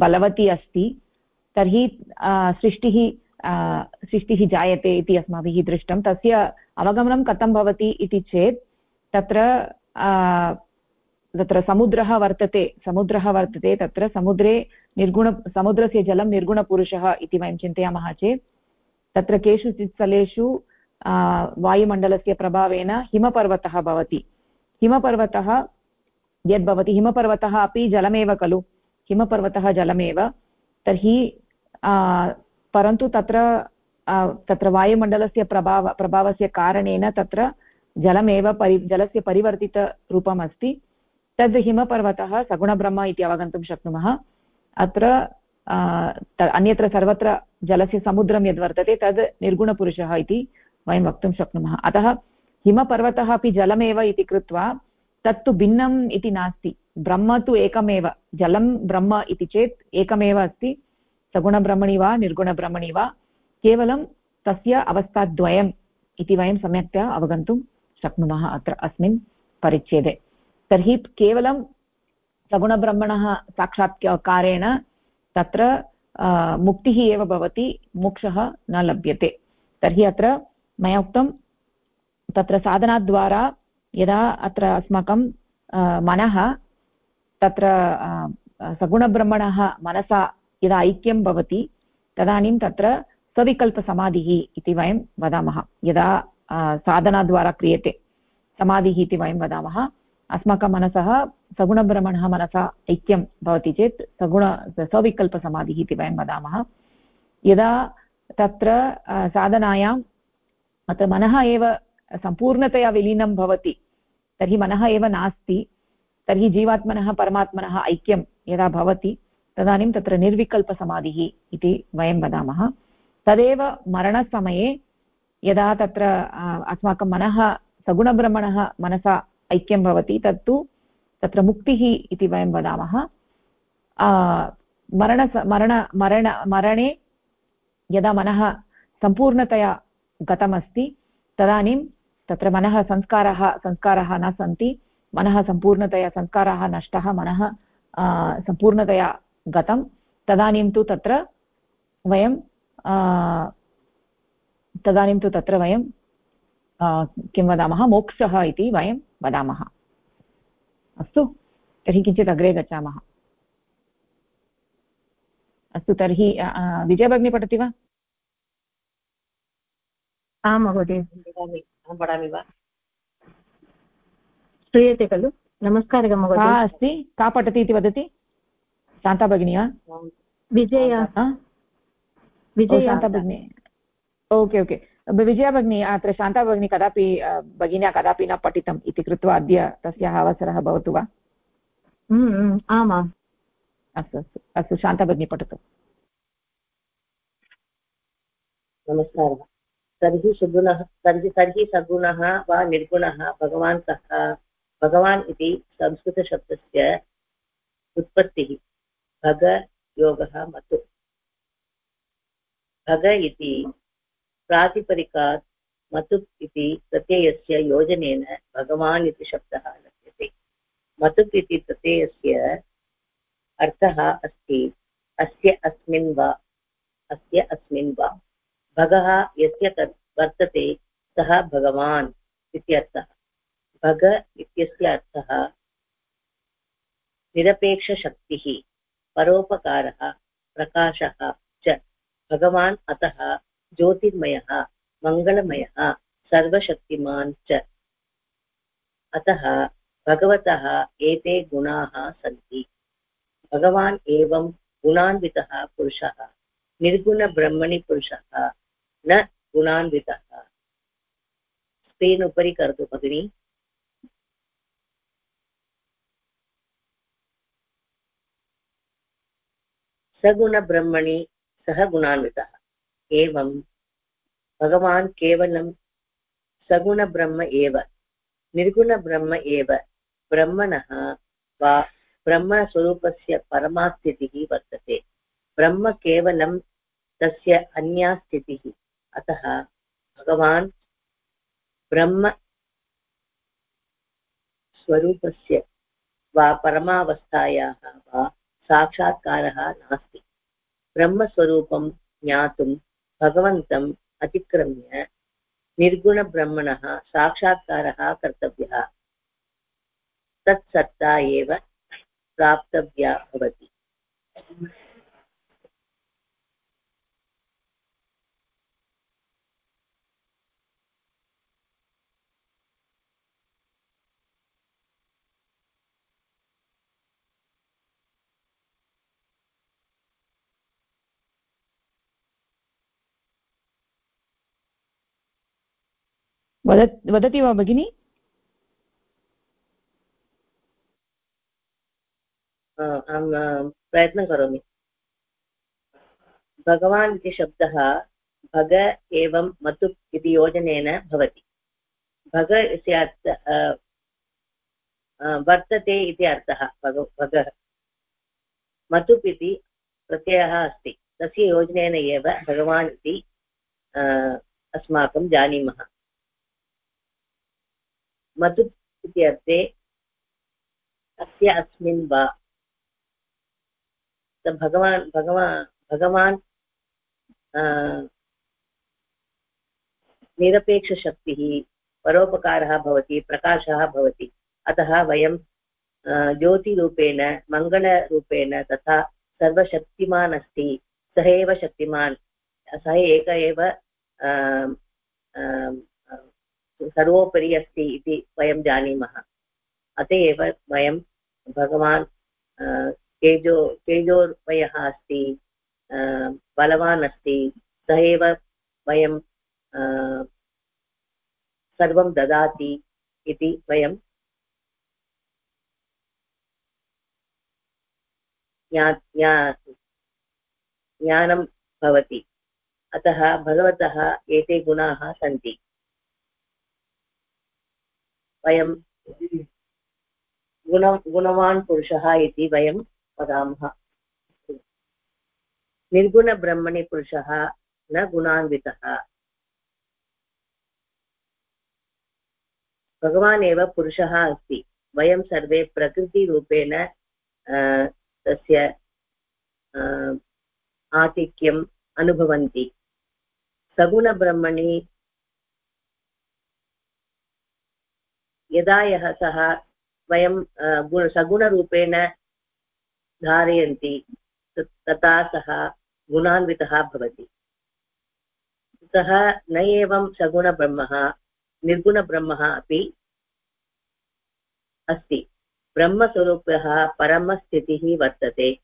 [SPEAKER 1] बलवती अस्ति। तर्हि सृष्टिः सृष्टिः जायते इति अस्माभिः दृष्टं। तस्य अवगमनं कथं भवति इति चेत्, तत्र तत्र समुद्रः वर्तते समुद्रः वर्तते, तत्र समुद्रे निर्गुण, समुद्रस्य जलं निर्गुणपुरुषः इति वयं चिन्तयामः चेत्, तत्र केषुचित् स्थलेषु वायुमण्डलस्य प्रभावेन हिमपर्वतः भवति हिमपर्वतः यद्भवति हिमपर्वतः अपि जलमेव खलु हिमपर्वतः जलमेव तर्हि परन्तु तत्र तत्र वायुमण्डलस्य प्रभाव प्रभावस्य कारणेन तत्र जलमेव परि जलस्य परिवर्तितरूपम् अस्ति तद् हिमपर्वतः सगुणब्रह्म इति अवगन्तुं शक्नुमः अत्र अन्यत्र सर्वत्र जलस्य समुद्रं यद्वर्तते तद् निर्गुणपुरुषः इति. वयं वक्तुं शक्नुमः। अतः हिमपर्वतः अपि जलमेव इति कृत्वा तत्तु भिन्नम् इति नास्ति। ब्रह्म तु एकमेव। जलं ब्रह्म इति चेत् एकमेव अस्ति। सगुणब्रह्मणि वा, निर्गुणब्रह्मणि वा, केवलं तस्य अवस्थाद्वयम् इति वयं सम्यक्तया अवगन्तुं शक्नुमः अत्र अस्मिन् परिच्छेदे। तर्हि केवलं सगुणब्रह्मणः साक्षात्कारेण तत्र मुक्तिः एव भवति, मोक्षः न लभ्यते। तर्हि अत्र मया उक्तं तत्र साधनाद्वारा यदा अत्र अस्माकं मनः तत्र सगुणब्रह्मणः मनसा यदा ऐक्यं भवति, तदानीं तत्र सविकल्पसमाधिः इति वयं वदामः। यदा साधनाद्वारा क्रियते, समाधिः इति वयं वदामः, अस्माकं मनसः सगुणब्रह्मणः मनसा ऐक्यं भवति चेत् सगुण, सविकल्पसमाधिः इति वयं वदामः। यदा तत्र साधनायाम् अत्र मनः एव सम्पूर्णतया विलीनं भवति। तर्हि मनः एव नास्ति। तर्हि जीवात्मनः, परमात्मनः ऐक्यं यदा भवति, तदानीं तत्र निर्विकल्पसमाधिः इति वयं वदामः। तदेव मरणसमये यदा तत्र अस्माकं मनः, सगुणब्रह्मणः मनसा ऐक्यं भवति, तत्तु तत्र मुक्तिः इति वयं वदामः। मरण मरण मरण, मरणे यदा मनः सम्पूर्णतया गतमस्ति। तदानीं तत्र मनः संस्कारः संस्कारः न सन्ति। मनः सम्पूर्णतया, संस्काराः नष्टः, मनः सम्पूर्णतया गतं। तदानीं तु तत्र वयं तदानीं तु तत्र वयं किं वदामः? मोक्षः इति वयं वदामः। अस्तु, तर्हि किञ्चित् अग्रे गच्छामः। अस्तु, तर्हि विजयभगिनी पठति वा?
[SPEAKER 2] आं महोदय। अहं पठामि वा। श्रूयते खलु? नमस्कारः महोदय।
[SPEAKER 1] का अस्ति? का पठति इति वदति? शान्ता भगिनी वा?
[SPEAKER 2] विजया।
[SPEAKER 1] विजय। शान्ता भगिनी। Okay okay. विजया भगिनी अत्र शान्ता भगिनी कदापि भगिन्या कदापि न पठितम् इति कृत्वा अद्य तस्याः अवसरः भवतु वा?
[SPEAKER 2] हम्म, हम्म, आमाम्।
[SPEAKER 1] अस्तु अस्तु अस्तु शान्ता भगिनी पठतु।
[SPEAKER 4] नमस्कारः। तर्हि सुगुणः तर्हि तर्हि सगुणः वा निर्गुणः भगवान् कः भगवान् इति संस्कृतशब्दस्य उत्पत्तिः, भग योगः मतु। भग इति प्रातिपदिकात् मतुप् इति प्रत्ययस्य योजनेन भगवान् इति शब्दः लभ्यते। मतुप् इति प्रत्ययस्य अर्थः अस्ति, अस्य अस्मिन् वा, अस्य अस्मिन् वा। भगः यस्य तत् वर्तते सः भगवान् इत्यर्थः भग इत्यस्य अर्थः निरपेक्षशक्तिः, परोपकारः, प्रकाशः च। भगवान् अतः ज्योतिर्मयः, मङ्गलमयः, सर्वशक्तिमान् च। अतः भगवतः एते गुणाः सन्ति। भगवान् एवं गुणान्वितः पुरुषः, निर्गुणब्रह्मणि पुरुषः न गुणान्वितः। स्क्रीन् उपरि करोतु भगिनि। सगुणब्रह्मणि सः गुणान्वितः। एवं भगवान् केवलं सगुणब्रह्म एव, निर्गुणब्रह्म एव, ब्रह्मणः वा ब्रह्मस्वरूपस्य परमास्थितिः वर्तते। ब्रह्म केवलं तस्य अन्या स्थितिः अतः भगवान् ब्रह्म स्वरूपस्य वा परमावस्थायाः वा साक्षात्कारः नास्ति। ब्रह्मस्वरूपं ज्ञातुं भगवन्तम् अतिक्रम्य निर्गुणब्रह्मणः साक्षात्कारः कर्तव्यः। तत्सत्ता एव प्राप्तव्या भवति।
[SPEAKER 1] वद वदति वा भगिनि?
[SPEAKER 4] प्रयत्नं करोमि। भगवान् इति शब्दः भग एवं मतुप् इति योजनेन भवति। भग इति अर्थ वर्तते इति अर्थः भग, भगः। मतुप् इति प्रत्ययः अस्ति। तस्य योजनेन एव भगवान् इति अस्माकं जानीमः। मतु इति अर्थे अस्य अस्मिन् वा? भगवान् भगवान् भगवान् निरपेक्षशक्तिः, परोपकारः भवति, प्रकाशः भवति। अतः वयं ज्योतिरूपेण, मङ्गलरूपेण तथा सर्वशक्तिमान् अस्ति सः एव शक्तिमान्, सः एक एव सर्वोपरि अस्ति इति वयं जानीमः। अत एव वयं भगवान् तेजो तेजोर्मयः अस्ति बलवान् अस्ति, सः एव वयं सर्वं ददाति इति वयं ज्ञानं भवति। अतः भगवतः एते गुणाः सन्ति। वयं गुण, गुणवान् पुरुषः इति वयं वदामः। निर्गुणब्रह्मणि पुरुषः न गुणान्वितः। भगवान् एव पुरुषः अस्ति। वयं सर्वे प्रकृतिरूपेण तस्य आधिक्यम् अनुभवन्ति। सगुणब्रह्मणि यदा यः सः वयं गुण सगुणरूपेण धारयन्ति तथा सः गुणान्वितः भवति। सः न एवं सगुणब्रह्मः, निर्गुणब्रह्मः अपि अस्ति। ब्रह्मस्वरूपः परमस्थितिः वर्तते।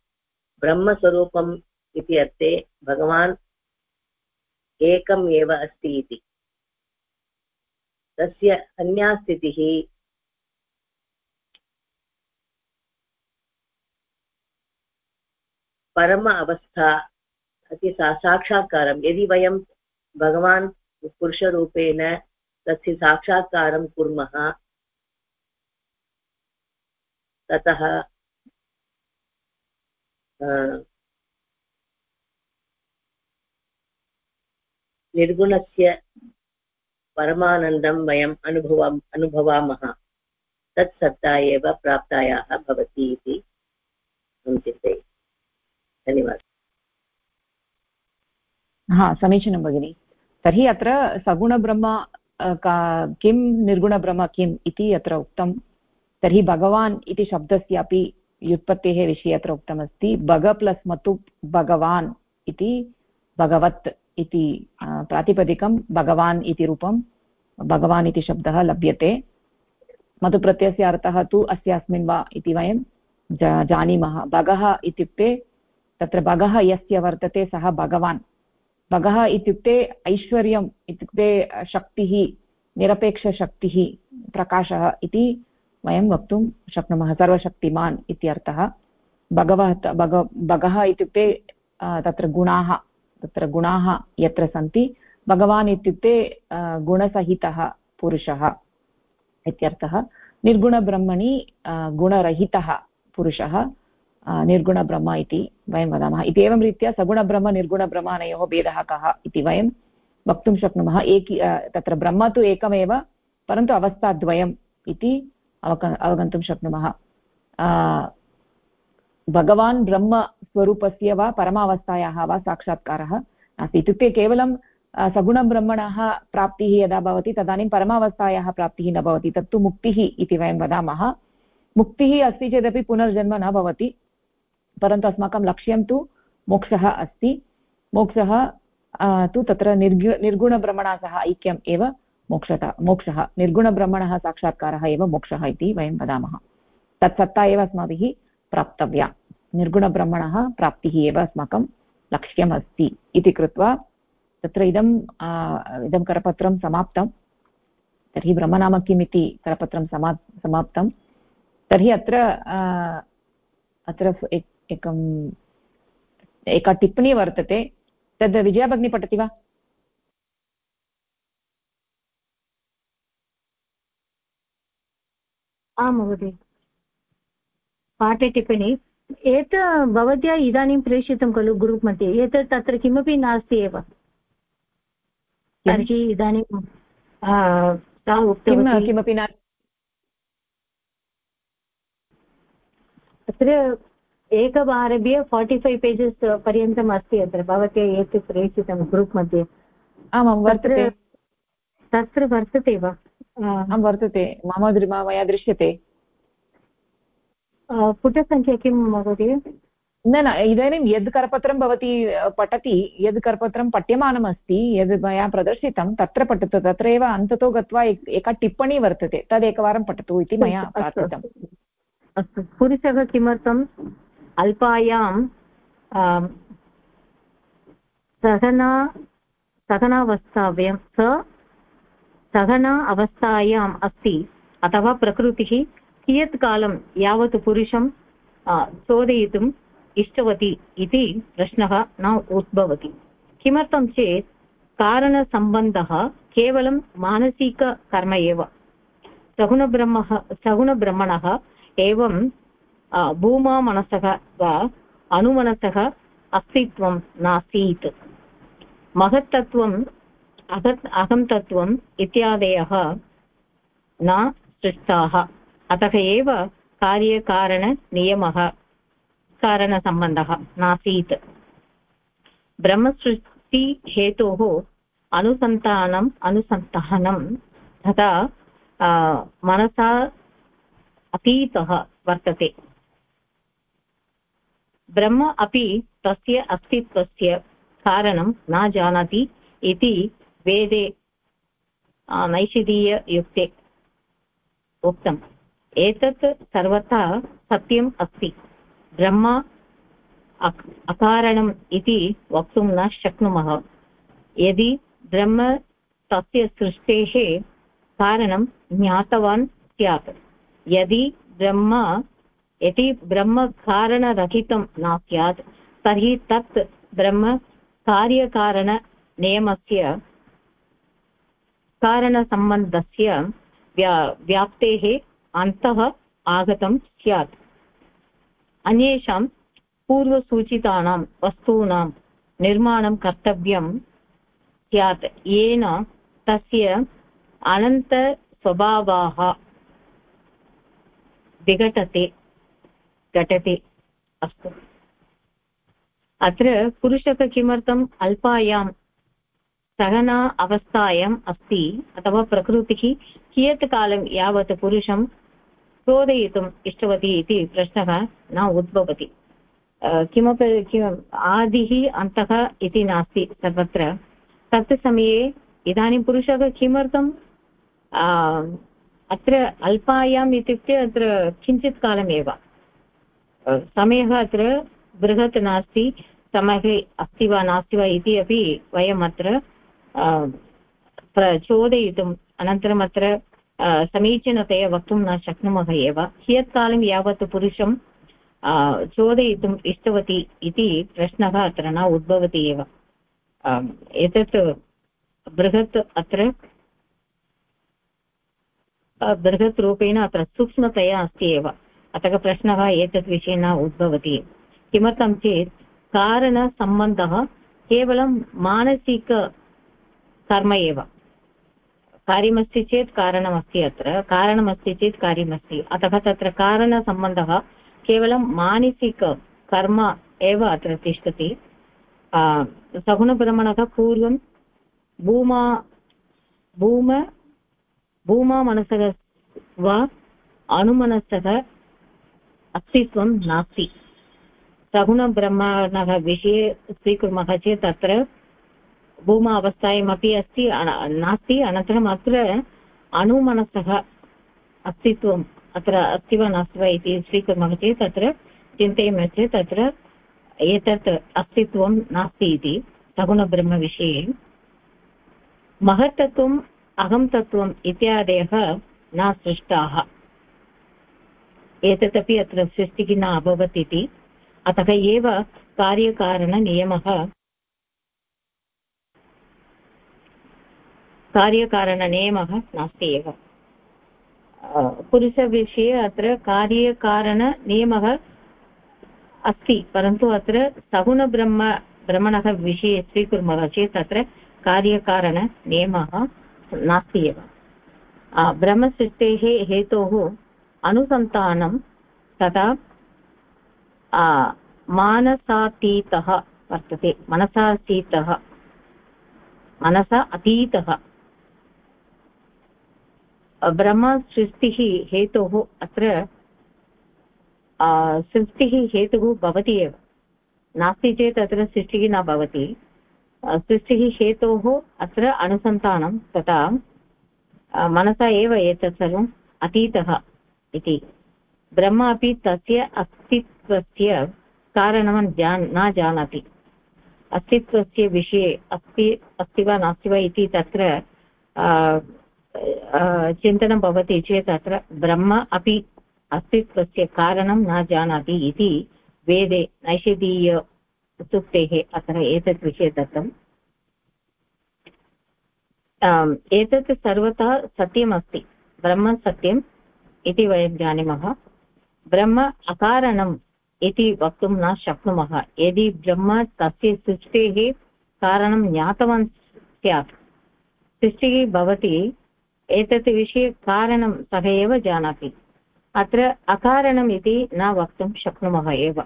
[SPEAKER 4] ब्रह्मस्वरूपम् इति अर्थे भगवान् एकम् एव अस्ति इति। तस्य अन्या स्थितिः परम अवस्था इति सा साक्षात्कारं। यदि वयं भगवान् पुरुषरूपेण तस्य साक्षात्कारं कुर्मः, ततः निर्गुणस्य परमानन्दं वयम् अनुभवम्, अनुभवामः। तत् सत्ता एव प्राप्तायाः भवति इति अहं चिन्तये। धन्यवादः।
[SPEAKER 1] हा, समीचीनं भगिनि। तर्हि अत्र सगुणब्रह्म किं निर्गुणब्रह्म, किम् इति अत्र उक्तं। तर्हि भगवान् इति शब्दस्यापि व्युत्पत्तेः विषये अत्र उक्तमस्ति। भग प्लस् मतु भगवान् इति भगवत्। इति प्रातिपदिकं भगवान् इति रूपं, भगवान् इति शब्दः लभ्यते। मधुप्रत्ययस्य अर्थः तु अस्य अस्मिन् वा इति वयं जानीमः। भगः इत्युक्ते, तत्र भगः यस्य वर्तते सः भगवान्। भगः इत्युक्ते ऐश्वर्यम्, इत्युक्ते शक्तिः, निरपेक्षशक्तिः, प्रकाशः इति वयं वक्तुं शक्नुमः। सर्वशक्तिमान् इत्यर्थः। भगवः भग इत्युक्ते तत्र गुणाः। तत्र गुणाः यत्र सन्ति, भगवान् इत्युक्ते गुणसहितः पुरुषः इत्यर्थः, निर्गुणब्रह्मणि गुणरहितः पुरुषः निर्गुणब्रह्म इति वयं वदामः। इति रीत्या सगुणब्रह्म, निर्गुणब्रह्म अनयोः भेदः कः इति वयं वक्तुं शक्नुमः। एकी तत्र ब्रह्म तु एकमेव, परन्तु अवस्थाद्वयम् इति अवक, अवगन्तुं शक्नुमः। भगवान् ब्रह्मस्वरूपस्य वा परमावस्थायाः वा साक्षात्कारः नास्ति। इत्युक्ते केवलं सगुणब्रह्मणः प्राप्तिः यदा भवति, तदानीं परमावस्थायाः प्राप्तिः न भवति। तत्तु मुक्तिः इति वयं वदामः। मुक्तिः अस्ति चेदपि पुनर्जन्म न भवति, परन्तु अस्माकं लक्ष्यं तु मोक्षः अस्ति। मोक्षः तु तत्र निर्गु निर्गुणब्रह्मणा सह ऐक्यम् एव मोक्षता, मोक्षः। निर्गुणब्रह्मणः साक्षात्कारः एव मोक्षः इति वयं वदामः। तत्सत्ता एव अस्माभिः प्राप्तव्या। निर्गुणब्रह्मणः प्राप्तिः एव अस्माकं लक्ष्यम् अस्ति इति कृत्वा तत्र इदम् इदं करपत्रं समाप्तं। तर्हि ब्रह्मनाम किम् इति करपत्रं समा, समाप्तं। तर्हि अत्र अत्र एकम्, एका टिप्पणी वर्तते। तद् विजयाभगिनी पठति वा?
[SPEAKER 2] आं महोदय। पाठे एत भवत्या इदानीं प्रेषितं खलु ग्रूप् मध्ये? एतत् तत्र किमपि नास्ति एव। तर्हि इदानीं सा उक्तवती।
[SPEAKER 1] किमपि न
[SPEAKER 2] अत्र एकवारभ्य फार्टि फैव् पेजस् पर्यन्तम् अस्ति अत्र। भवत्या एतत् प्रेषितं ग्रूप् मध्ये।
[SPEAKER 1] आमां वर्तते।
[SPEAKER 2] तत्र वर्तते वा?
[SPEAKER 1] आं वर्तते। मम मया दृश्यते।
[SPEAKER 2] पुटसङ्ख्या किं महोदय?
[SPEAKER 1] न न इदानीं यद् करपत्रं भवती पठति यद् करपत्रं पठ्यमानम् अस्ति यद् मया प्रदर्शितं तत्र पठतु तत्र एव अन्ततो गत्वा एका टिप्पणी वर्तते तदेकवारं पठतु इति मया प्रार्थितम्।
[SPEAKER 2] अस्तु। पुरुषः किमर्थम् अल्पायां सहना सहनावस्थाव्यं स सहना अवस्थायाम् अस्ति अथवा प्रकृतिः कियत् कालं यावत् पुरुषं चोदयितुम् इष्टवती इति प्रश्नः न उद्भवति। किमर्थं चेत् कारणसम्बन्धः केवलं मानसिककर्म एव। सगुणब्रह्मः सगुणब्रह्मणः एवं भूमा मनसः वा अनुमनसः अस्तित्वं नासीत्। महत्तत्त्वम् अहत्, अहं तत्त्वम् इत्यादयः न सृष्टाः। अतः एव कार्यकारणनियमः कारणसम्बन्धः, नासीत्। ब्रह्मसृष्टिहेतोः अनुसन्धानम् अनुसन्धानं तथा मनसा अतीतः वर्तते। ब्रह्म अपि तस्य अस्तित्वस्य कारणं न जानाति इति वेदे नैषधीययुक्ते उक्तम्। एतत् सर्वथा सत्यम् अस्ति। ब्रह्म अकारणम् इति वक्तुं न शक्नुमः। यदि ब्रह्म तस्य सृष्टेः कारणं ज्ञातवान् स्यात्। यदि ब्रह्म यदि ब्रह्म कारणरहितं न स्यात्, तर्हि तत् ब्रह्म कार्यकारणनियमस्य, कारणसम्बन्धस्य व्या, व्याप्तेः अन्तः आगतं स्यात्। अन्येषां पूर्वसूचितानां वस्तूनां निर्माणं कर्तव्यं स्यात्। येन तस्य अनन्तस्वभावाः विघटते, घटते अस्तु। अत्र पुरुषः किमर्थम् अल्पायां सहना अवस्थायाम् अस्ति अथवा प्रकृतिः कियत् कालं यावत् पुरुषं चोदयितुम् इष्टवती इति प्रश्नः न उद्भवति. किमपि, किम्, आदिः अन्तः इति नास्ति सर्वत्र. तत् समये इदानीं पुरुषः किमर्थं अत्र अल्पायाम् इत्युक्ते अत्र किञ्चित् कालमेव. समयः अत्र बृहत् नास्ति, समये अस्ति वा नास्ति वा इति अपि वयम् अत्र प्रचोदयितुम् अनन्तरम् अत्र समीचीनतया वक्तुं न शक्नुमः एव कियत्कालं यावत् पुरुषं चोदयितुम् इष्टवती इति प्रश्नः अत्र न उद्भवति एव एतत् बृहत् अत्र बृहत् रूपेण अत्र सूक्ष्मतया अस्ति एव अतः प्रश्नः एतत् विषये न उद्भवति किमर्थं चेत् कारणसम्बन्धः केवलं मानसिककर्म एव कार्यमस्ति चेत् कारणमस्ति अत्र। कारणमस्ति चेत् कार्यमस्ति। अतः तत्र कारणसम्बन्धः केवलं मानसिककर्म एव अत्र तिष्ठति। सगुणभ्रमणः पूर्वं भूमा, भूम, भूमामनसः वा अनुमनसः अस्तित्वं नास्ति। सगुणब्रह्मणः विषये स्वीकुर्मः चेत् अत्र भूमा अवस्थायामपि अस्ति नास्ति, अनन्तरम् अत्र अनुमनसः अस्तित्वम् अत्र अस्ति वा नास्ति वा इति स्वीकुर्मः चेत् अत्र चिन्तयामः चेत् अत्र एतत् अस्तित्वं नास्ति इति सगुणब्रह्मविषये। महत्तत्वम् अहं तत्त्वम् इत्यादयः न सृष्टाः। एतदपि अत्र सृष्टिः न अभवत् इति। अतः एव कार्यकारणनियमः कार्यकारणनियमः नास्ति एव। पुरुषविषये अत्र कार्यकारणनियमः अस्ति, परन्तु अत्र सगुणब्रह्म भ्रमणः विषये स्वीकुर्मः चेत् अत्र कार्यकारणनियमः नास्ति एव। ब्रह्मसृष्टेः हेतोः अनुसन्धानं तथा मानसातीतः वर्तते। मनसातीतः, मनसा अतीतः। ब्रह्मसृष्टिः हेतोः अत्र सृष्टिः हेतुः भवति एव। नास्ति चेत् अत्र सृष्टिः न भवति। सृष्टिः हेतोः अत्र अनुसन्धानं तथा मनसा एव एतत् सर्वम् अतीतः इति। ब्रह्म अपि तस्य अस्तित्वस्य कारणं जान् न जानाति। अस्तित्वस्य विषये अस्ति अस्ति वा नास्ति वा इति तत्र चिन्तनं भवति चेत् अत्र ब्रह्म अपि अस्तित्वस्य कारणं न जानाति इति वेदे नैषधीय सूक्तेः अत्र एतत् विषये दत्तम् एतत् सर्वथा सत्यमस्ति, ब्रह्म सत्यम् इति वयं जानीमः. ब्रह्म अकारणम् इति वक्तुं न शक्नुमः, यदि ब्रह्म तस्य सृष्टेः कारणं ज्ञातवान् स्यात्, सृष्टिः भवति एतत् विषये कारणं सः एव जानाति। अत्र अकारणम् इति न वक्तुं शक्नुमः एव।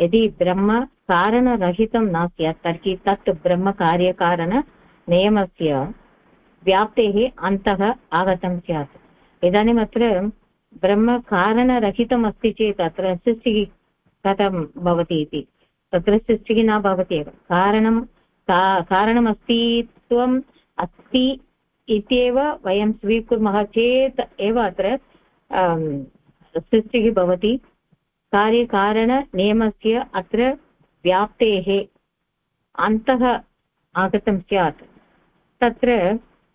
[SPEAKER 2] यदि ब्रह्म कारणरहितं न स्यात्, तर्हि तत् ब्रह्मकार्यकारणनियमस्य व्याप्तेः अन्तः आगतं स्यात्। इदानीम् अत्र ब्रह्म कारणरहितम् अस्ति चेत् अत्र सृष्टिः कथं भवति इति? तत्र सृष्टिः न भवति एव। कारणं कारणमस्तित्वम् अस्ति इत्येव वयं स्वीकुर्मः चेत् एव अत्र सृष्टिः भवति। कार्यकारणनियमस्य अत्र व्याप्तेः अन्तः आगतं स्यात्। तत्र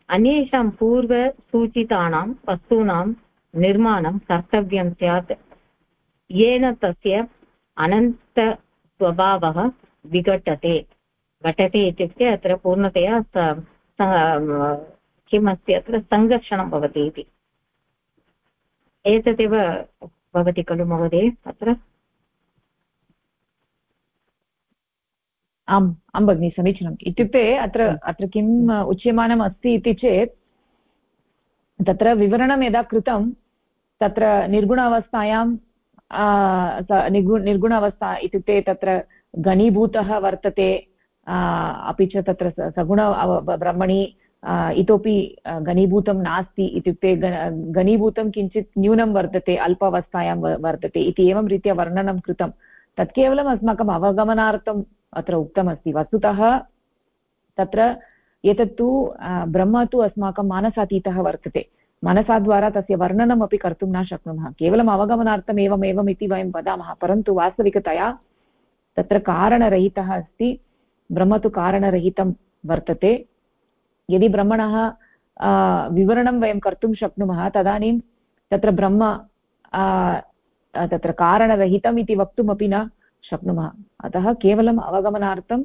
[SPEAKER 2] अन्येषां पूर्वसूचितानां वस्तूनां निर्माणं कर्तव्यं स्यात्। येन तस्य अनन्तस्वभावः विघटते। घटते इत्युक्ते अत्र पूर्णतया अस्ति अत्र सङ्घर्षणं भवति इति। एतदेव भवति खलु महोदय, अत्र?
[SPEAKER 1] आम् आं भगिनि, समीचीनम्। इत्युक्ते अत्र अत्र किम् उच्यमानम् अस्ति इति चेत्, तत्र विवरणं यदा कृतं, तत्र निर्गुण अवस्थायां निर्गु निर्गुण अवस्था इत्युक्ते तत्र घनीभूतः वर्तते अपि च तत्र सगुण ब्रह्मणि इतोपि घनीभूतं नास्ति इत्युक्ते घनीभूतं किञ्चित् न्यूनं वर्तते, अल्पावस्थायां वर्तते इति एवं रीत्या वर्णनं कृतं। तत् केवलम् अस्माकम् अवगमनार्थम् अत्र उक्तमस्ति। वस्तुतः तत्र एतत्तु ब्रह्म तु अस्माकं मानसातीतः वर्तते। मनसाद्वारा तस्य वर्णनमपि कर्तुं न शक्नुमः। केवलम् अवगमनार्थम् एवम् एवम् इति वयं वदामः, परन्तु वास्तविकतया तत्र कारणरहितः अस्ति। ब्रह्म तु कारणरहितं वर्तते। यदि ब्रह्मणः विवरणं वयं कर्तुं शक्नुमः, तदानीं तत्र ब्रह्म तत्र कारणरहितम् इति वक्तुमपि न शक्नुमः। अतः केवलम् अवगमनार्थम्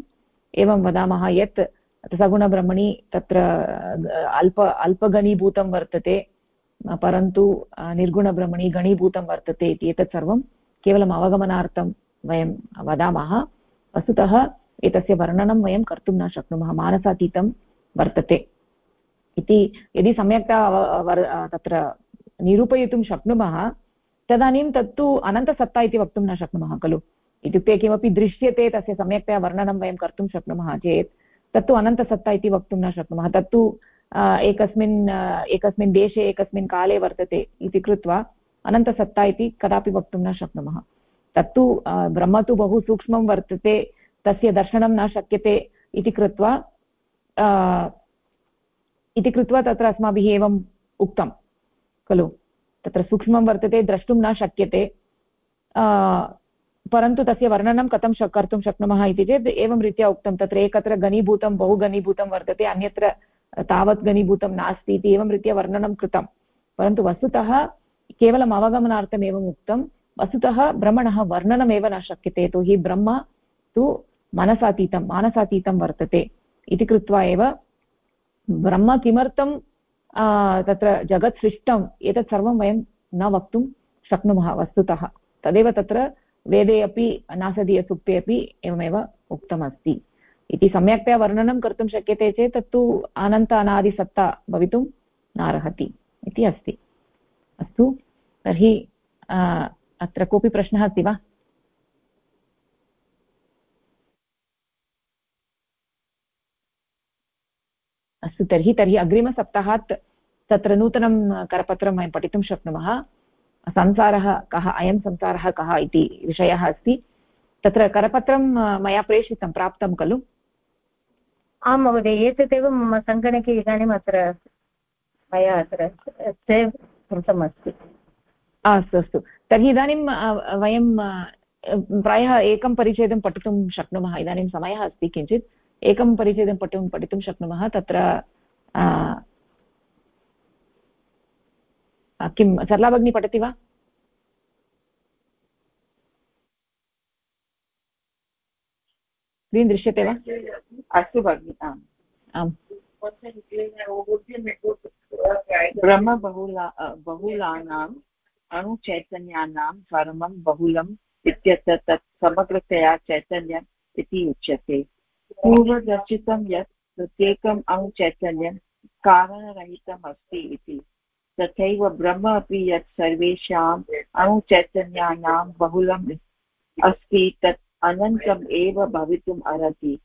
[SPEAKER 1] एवं वदामः यत् सगुणब्रह्मणि तत्र अल्प, अल्पगणीभूतं वर्तते, परन्तु निर्गुणब्रह्मणि गणीभूतं वर्तते इति एतत् सर्वं केवलम् अवगमनार्थं वयं वदामः। वस्तुतः एतस्य वर्णनं वयं कर्तुं न शक्नुमः। मानसातीतं वर्तते। इति यदि सम्यक्तया तत्र निरूपयितुं शक्नुमः, तदानीं तत्तु अनन्तसत्ता इति वक्तुं न शक्नुमः, खलु? इत्युक्ते किमपि दृश्यते तस्य सम्यक्तया वर्णनं वयं कर्तुं शक्नुमः चेत्, तत्तु अनन्तसत्ता इति वक्तुं न शक्नुमः। तत्तु एकस्मिन् एकस्मिन् देशे, एकस्मिन् काले वर्तते इति कृत्वा अनन्तसत्ता इति कदापि वक्तुं न शक्नुमः। तत्तु ब्रह्म तु बहु सूक्ष्मं वर्तते, तस्य दर्शनं न शक्यते इति कृत्वा इति कृत्वा तत्र अस्माभिः एवम् उक्तं, खलु? तत्र सूक्ष्मं वर्तते, द्रष्टुं न शक्यते। परन्तु तस्य वर्णनं कथं श, कर्तुं शक्नुमः इति चेत् एवं रीत्या उक्तं, तत्र एकत्र घनीभूतं, बहु घनीभूतं वर्तते, अन्यत्र तावत् घनीभूतं नास्ति इति एवं रीत्या वर्णनं कृतं। परन्तु वस्तुतः केवलम् अवगमनार्थम् एवम् उक्तं, वस्तुतः ब्रह्मणः वर्णनमेव न शक्यते यतोहि ब्रह्म तु मनसातीतं, मानसातीतं वर्तते। इति कृत्वा एव ब्रह्म किमर्थं तत्र जगत् सृष्टम्, एतत् सर्वं वयं न वक्तुं शक्नुमः वस्तुतः। तदेव तत्र वेदे अपि, नासदीयसुक्ते अपि एवमेव उक्तमस्ति। इति सम्यक्तया वर्णनं कर्तुं शक्यते चेत् तत्तु अनन्त अनादिसत्ता भवितुं नार्हति इति अस्ति। अस्तु, तर्हि अत्र कोऽपि प्रश्नः अस्ति वा? अस्तु तर्हि तर्हि अग्रिमसप्ताहात् तत्र नूतनं करपत्रं वयं पठितुं शक्नुमः। संसारः कः अयं संसारः कः इति विषयः अस्ति। तत्र करपत्रं मया प्रेषितं प्राप्तं खलु?
[SPEAKER 2] आं महोदय एतदेव मम सङ्गणके इदानीम् अत्र मया अत्र सेव् कृतमस्ति
[SPEAKER 1] अस्तु। अस्तु तर्हि इदानीं वयं प्रायः एकं परिच्छेदं पठितुं शक्नुमः। इदानीं समयः अस्ति किञ्चित्। एकं परिच्छेदं पठितुं पठितुं शक्नुमः तत्र किं सरला भगिनी पठति वा? स्क्रीन् दृश्यते वा?
[SPEAKER 3] अस्तु भगिनि आम्।
[SPEAKER 1] आम्।
[SPEAKER 3] ब्रह्मबहुला बहुलानाम् अणुचैतन्यानां परमं बहुलम् इत्यत्र तत् समग्रतया चैतन्यम् इति उच्यते। पूर्वदर्शितं यत् प्रत्येकम् अणुचैतन्यं कारणरहितम् अस्ति इति। तथैव ब्रह्म अपि यत् सर्वेषाम् अणुचैतन्यानां बहुलम् अस्ति, तत् अनन्तम् एव भवितुम् अर्हति।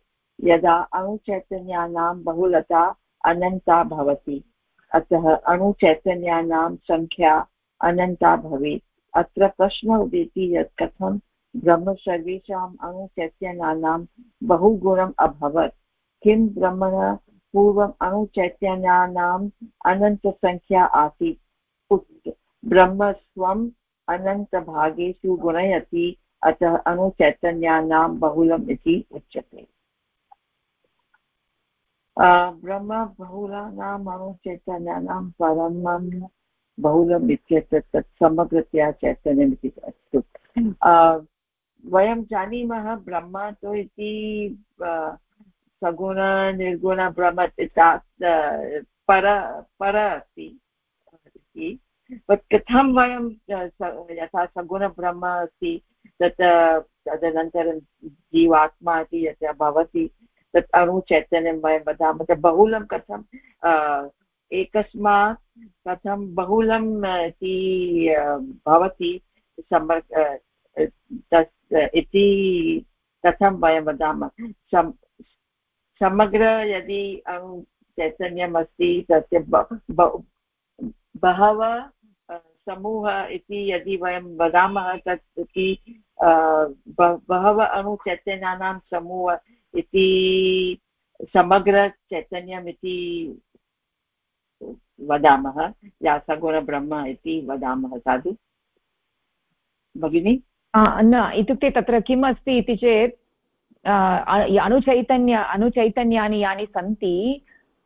[SPEAKER 3] यदा अणुचैतन्यानां बहुलता अनन्ता भवति, अतः अणुचैतन्यानां सङ्ख्या अनन्ता भवेत्। अत्र प्रश्नः उदेति यत् कथं ब्रह्म सर्वेषाम् अणुचैतन्यानां बहुगुणम् अभवत्। किं ब्रह्मणः पूर्वम् अणुचैतन्यानाम् अनन्तसङ्ख्या आसीत्? ब्रह्म स्वम् अनन्तभागेषु गुणयति अतः अणुचैतन्यानां बहुलम् इति उच्यते। ब्रह्म बहुलानाम् अणुचैतन्यानां परमं बहुलम् इत्यत्र तत् समग्रतया चैतन्यम् इति अस्तु। वयं जानीमः ब्रह्म तु इति सगुण, निर्गुण, ब्रह्म पर पर अस्ति। बट् कथं वयं यथा सगुणब्रह्म अस्ति, तत् तदनन्तरं जीवात्मा इति यत् भवति, तत् अणुचैतन्यं वयं वदामः। तत् बहुलं कथं एकस्मात् कथं बहुलम् इति भवति इति कथं वयं वदामः? समग्र यदि चैतन्यम् अस्ति तस्य बहवः समूह इति यदि वयं वदामः, तत् इति बहवः अणुचैतन्यानां समूह इति समग्रचैतन्यम् इति वदामः। या सगुणब्रह्म इति वदामः साधु। भगिनि?
[SPEAKER 1] न, इत्युक्ते तत्र किम् अस्ति इति चेत् अणुचैतन्य अणुचैतन्यानि यानि सन्ति,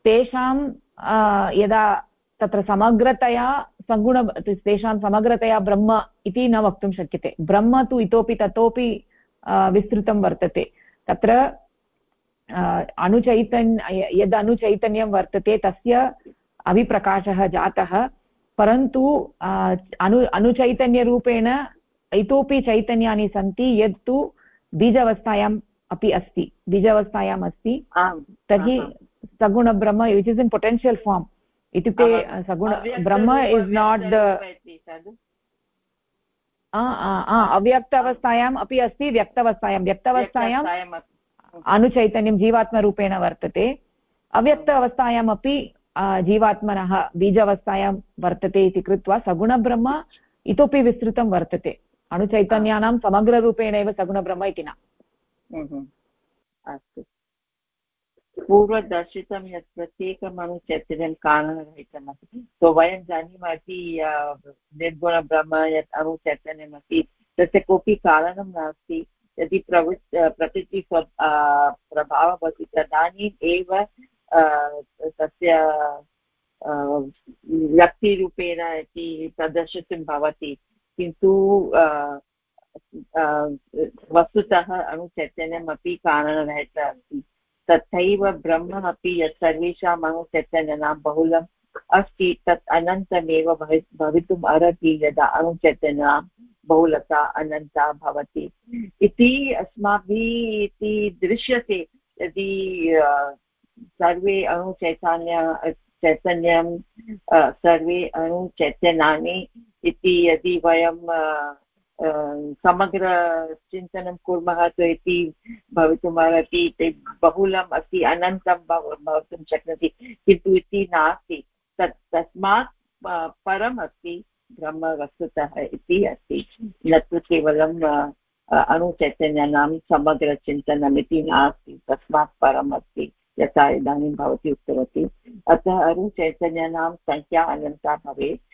[SPEAKER 1] तेषां यदा तत्र समग्रतया सगुण तेषां समग्रतया ब्रह्म इति न वक्तुं शक्यते। ब्रह्म तु इतोपि ततोपि विस्तृतं वर्तते। तत्र अणुचैतन्य यद् अणुचैतन्यं वर्तते, तस्य अभिप्रकाशः जातः, परन्तु अणु अणुचैतन्यरूपेण इतोपि चैतन्यानि सन्ति यत्तु बीजावस्थायां अपि अस्ति बीजावस्थायाम् अस्ति। तर्हि सगुणब्रह्म which is in potential form इत्युक्ते सगुण ब्रह्म इस् नाट् द अव्यक्त अवस्थायाम् अपि अस्ति व्यक्तावस्थायां व्यक्तावस्थायाम् अणुचैतन्यं जीवात्मरूपेण वर्तते। अव्यक्त अवस्थायाम् अपि जीवात्मनः बीजावस्थायां वर्तते इति कृत्वा सगुणब्रह्म इतोपि विस्तृतं वर्तते। अणुचैतन्यानां समग्ररूपेण एव सगुणब्रह्म इति न
[SPEAKER 3] अस्तु। पूर्वदर्शितं यत् प्रत्येकम् अणुचैतन्यं कारणरहितमस्ति सो वयं जानीमः कि निर्गुणब्रह्म यत् अणुचैतन्यमस्ति तस्य कोऽपि कारणं नास्ति। यदि प्रवृ प्रकृति प्रभावः भवति तदानीम् एव तस्य व्यक्तिरूपेण इति प्रदर्शितं भवति। किन्तु वस्तुतः अणुचैतन्यमपि कारणरहित अस्ति तथैव ब्रह्म अपि यत् सर्वेषाम् अणुचैतन्यानां बहुलम् अस्ति, तत् अनन्तमेव भवितुम् अर्हति यदा अणुचैतन्यानां बहुलता अनन्ता भवति। इति अस्माभिः इति दृश्यते यदि सर्वे अणुचैतन्य, चैतन्यं सर्वे अणुचैतन्यानि इति यदि वयं समग्रचिन्तनं कुर्मः चेत् इति भवितुमर्हति, ते बहुलम् अस्ति, अनन्तं भवितुं शक्नोति, किन्तु इति नास्ति। तत् तस्मात् परम् अस्ति ब्रह्म इति अस्ति। न तु केवलं अणुचैतन्यानां समग्रचिन्तनम् इति नास्ति, तस्मात् परम् अस्ति, यथा इदानीं भवती उक्तवती। अतः अणुचैतन्यानां सङ्ख्या अनन्ता भवेत्।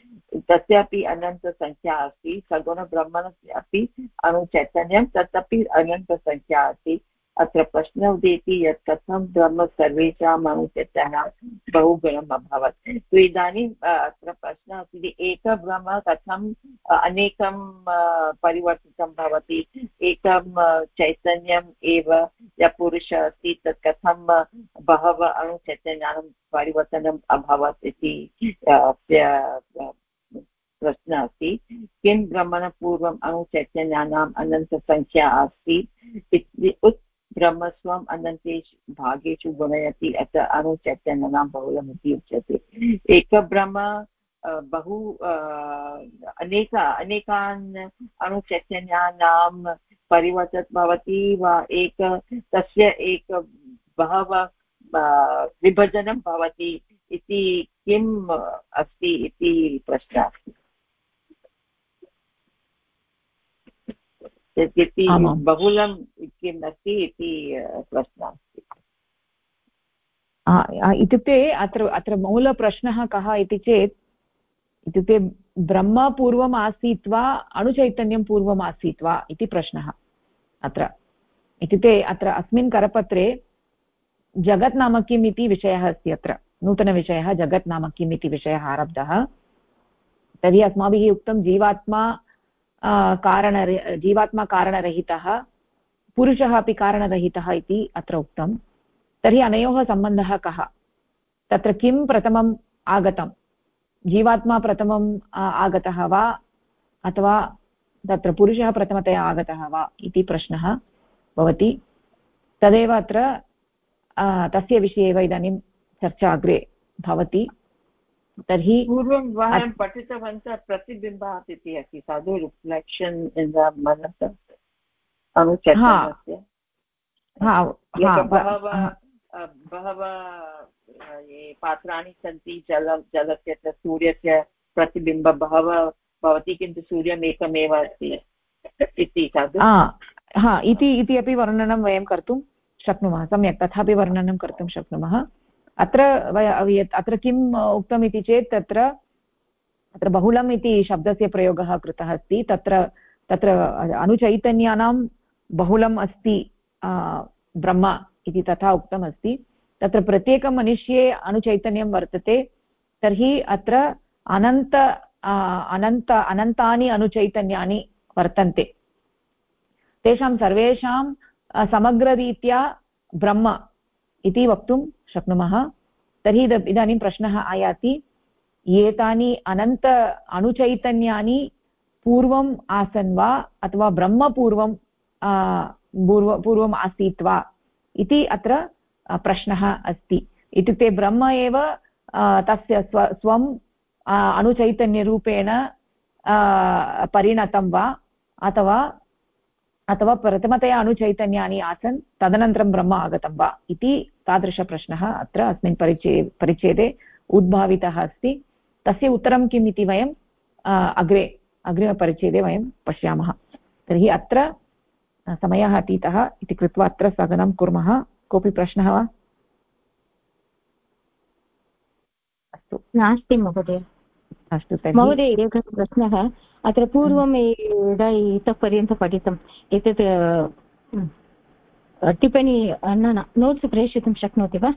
[SPEAKER 3] तस्यापि अनन्तसङ्ख्या अस्ति सगुणब्रह्मणस्य अपि अणुचैतन्यं तदपि अनन्तसङ्ख्या अस्ति। अत्र प्रश्नः उदेति यत् कथं ब्रह्म सर्वेषाम् अणुचैतन्यां बहुगुणम् अभवत्। तो इदानीम् अत्र प्रश्नः अस्ति एकब्रह्म कथम् अनेकं परिवर्तितं भवति। एकं चैतन्यम् एव यः पुरुषः अस्ति, तत् कथं बहवः अणुचैतन्यानां परिवर्तनम् अभवत् इति प्रश्नः अस्ति किं भ्रमणपूर्वम् अणुचैतन्यानाम् अनन्तसङ्ख्या अस्ति ब्रह्मस्वम् अनन्तेषु भागेषु गुणयति अतः अणुचैतन्यानां बहुलम् इति उच्यते। एकब्रह्म बहु अनेक, अनेकान् अणुचैतन्यानां परिवर्तनं भवति वा एक, तस्य एक बहवः विभजनं भवति इति किम् अस्ति इति प्रश्नः। अस्ति यद्यपि बहुलं किम् अस्ति इति प्रश्नः अस्ति।
[SPEAKER 1] इत्युक्ते अत्र अत्र मूलप्रश्नः कः इति चेत् इत्युक्ते ब्रह्म पूर्वम् आसीत् वा अणुचैतन्यं पूर्वम् आसीत् वा इति प्रश्नः अत्र। इत्युक्ते अत्र अस्मिन् करपत्रे जगत् नाम किम् इति विषयः अस्ति अत्र। नूतनविषयः जगत् नाम किम् इति विषयः आरब्धः। तर्हि अस्माभिः उक्तं जीवात्मा कारण जीवात्मा कारणरहितः पुरुषः अपि कारणरहितः इति अत्र उक्तं तर्हि अनयोः सम्बन्धः कः तत्र किं प्रथमम् आगतं जीवात्मा प्रथमम् आगतः वा अथवा तत्र पुरुषः प्रथमतया आगतः वा इति प्रश्नः भवति तदेव अत्र तस्य विषये एव इदानीं चर्चा अग्रे भवति
[SPEAKER 3] तर्हि पूर्वं वयं पठितवन्तः प्रतिबिम्बात् इति अस्ति साधु रिफ्लेक्षन् इन् द मनस बहवः ये पात्राणि सन्ति जल जलस्य च सूर्यस्य प्रतिबिम्ब बहवः भवति किन्तु सूर्यम् एकमेव अस्ति इति साधु?
[SPEAKER 1] हा इति इति अपि वर्णनं वयं कर्तुं शक्नुमः सम्यक् तथापि वर्णनं कर्तुं शक्नुमः। अत्र अत्र किम् उक्तम् इति चेत् तत्र, अत्र बहुलम् इति शब्दस्य प्रयोगः कृतः अस्ति। तत्र तत्र अणुचैतन्यानां बहुलम् अस्ति ब्रह्म इति तथा उक्तमस्ति। तत्र प्रत्येकं मनुष्ये अणुचैतन्यं वर्तते, तर्हि अत्र अनन्त अनन्त, अनन्तानि अणुचैतन्यानि वर्तन्ते। तेषां सर्वेषां समग्ररीत्या ब्रह्म इति वक्तुं शक्नुमः। तर्हि इदानीं प्रश्नः आयाति, एतानि अनन्त अणुचैतन्यानि पूर्वम् आसन् वा, अथवा ब्रह्मपूर्वं पूर्व, पूर्वम् आसीत् वा? इति अत्र प्रश्नः अस्ति। इत्युक्ते ब्रह्म एव तस्य स्व स्वम् अणुचैतन्यरूपेण परिणतं वा? अथवा अथवा प्रथमतया अणुचैतन्यानि आसन् तदनन्तरं ब्रह्म आगतं वा इति तादृशप्रश्नः अत्र अस्मिन् परिचये परिच्छेदे उद्भावितः अस्ति। तस्य उत्तरं किम् इति वयम् अग्रे अग्रिमपरिच्छेदे वयं पश्यामः। तर्हि अत्र समयः अतीतः इति कृत्वा अत्र स्थगनं कुर्मः। कोऽपि प्रश्नः वा?
[SPEAKER 2] अस्तु। नास्ति महोदय। अस्तु महोदय एकः प्रश्नः। अत्र पूर्वं इतः पर्यन्तं पठितम् एतत् टिप्पणी न न नोट्स् प्रेषयितुं शक्नोति वा?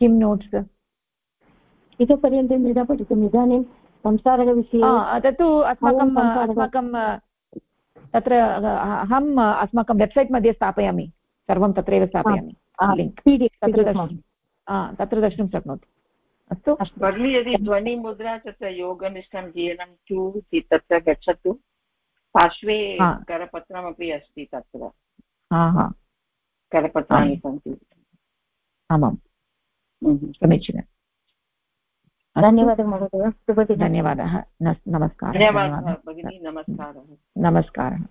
[SPEAKER 1] किं नोट्स्?
[SPEAKER 2] इतः पर्यन्तं यदा पठितम् इदानीं संसारः विषये
[SPEAKER 1] तत्तु अस्माकम् अस्माकं तत्र अहम् अस्माकं वेब्सैट् मध्ये स्थापयामि। सर्वं तत्रैव स्थापयामि। लिङ्क्। तत्र द्रष्टुं शक्नोति।
[SPEAKER 3] अस्तु भगिनी यदि ध्वनिमुद्रा तत्र योगनिष्ठं जीवनं टु इति तत्र गच्छतु। पार्श्वे करपत्रमपि अस्ति तत्र। करपत्राणि सन्ति।
[SPEAKER 1] आमां। समीचीनं।
[SPEAKER 2] धन्यवादः महोदय।
[SPEAKER 1] धन्यवादः। नमस्कारः।
[SPEAKER 3] धन्यवादः। भगिनी। नमस्कारः।
[SPEAKER 1] नमस्कारः।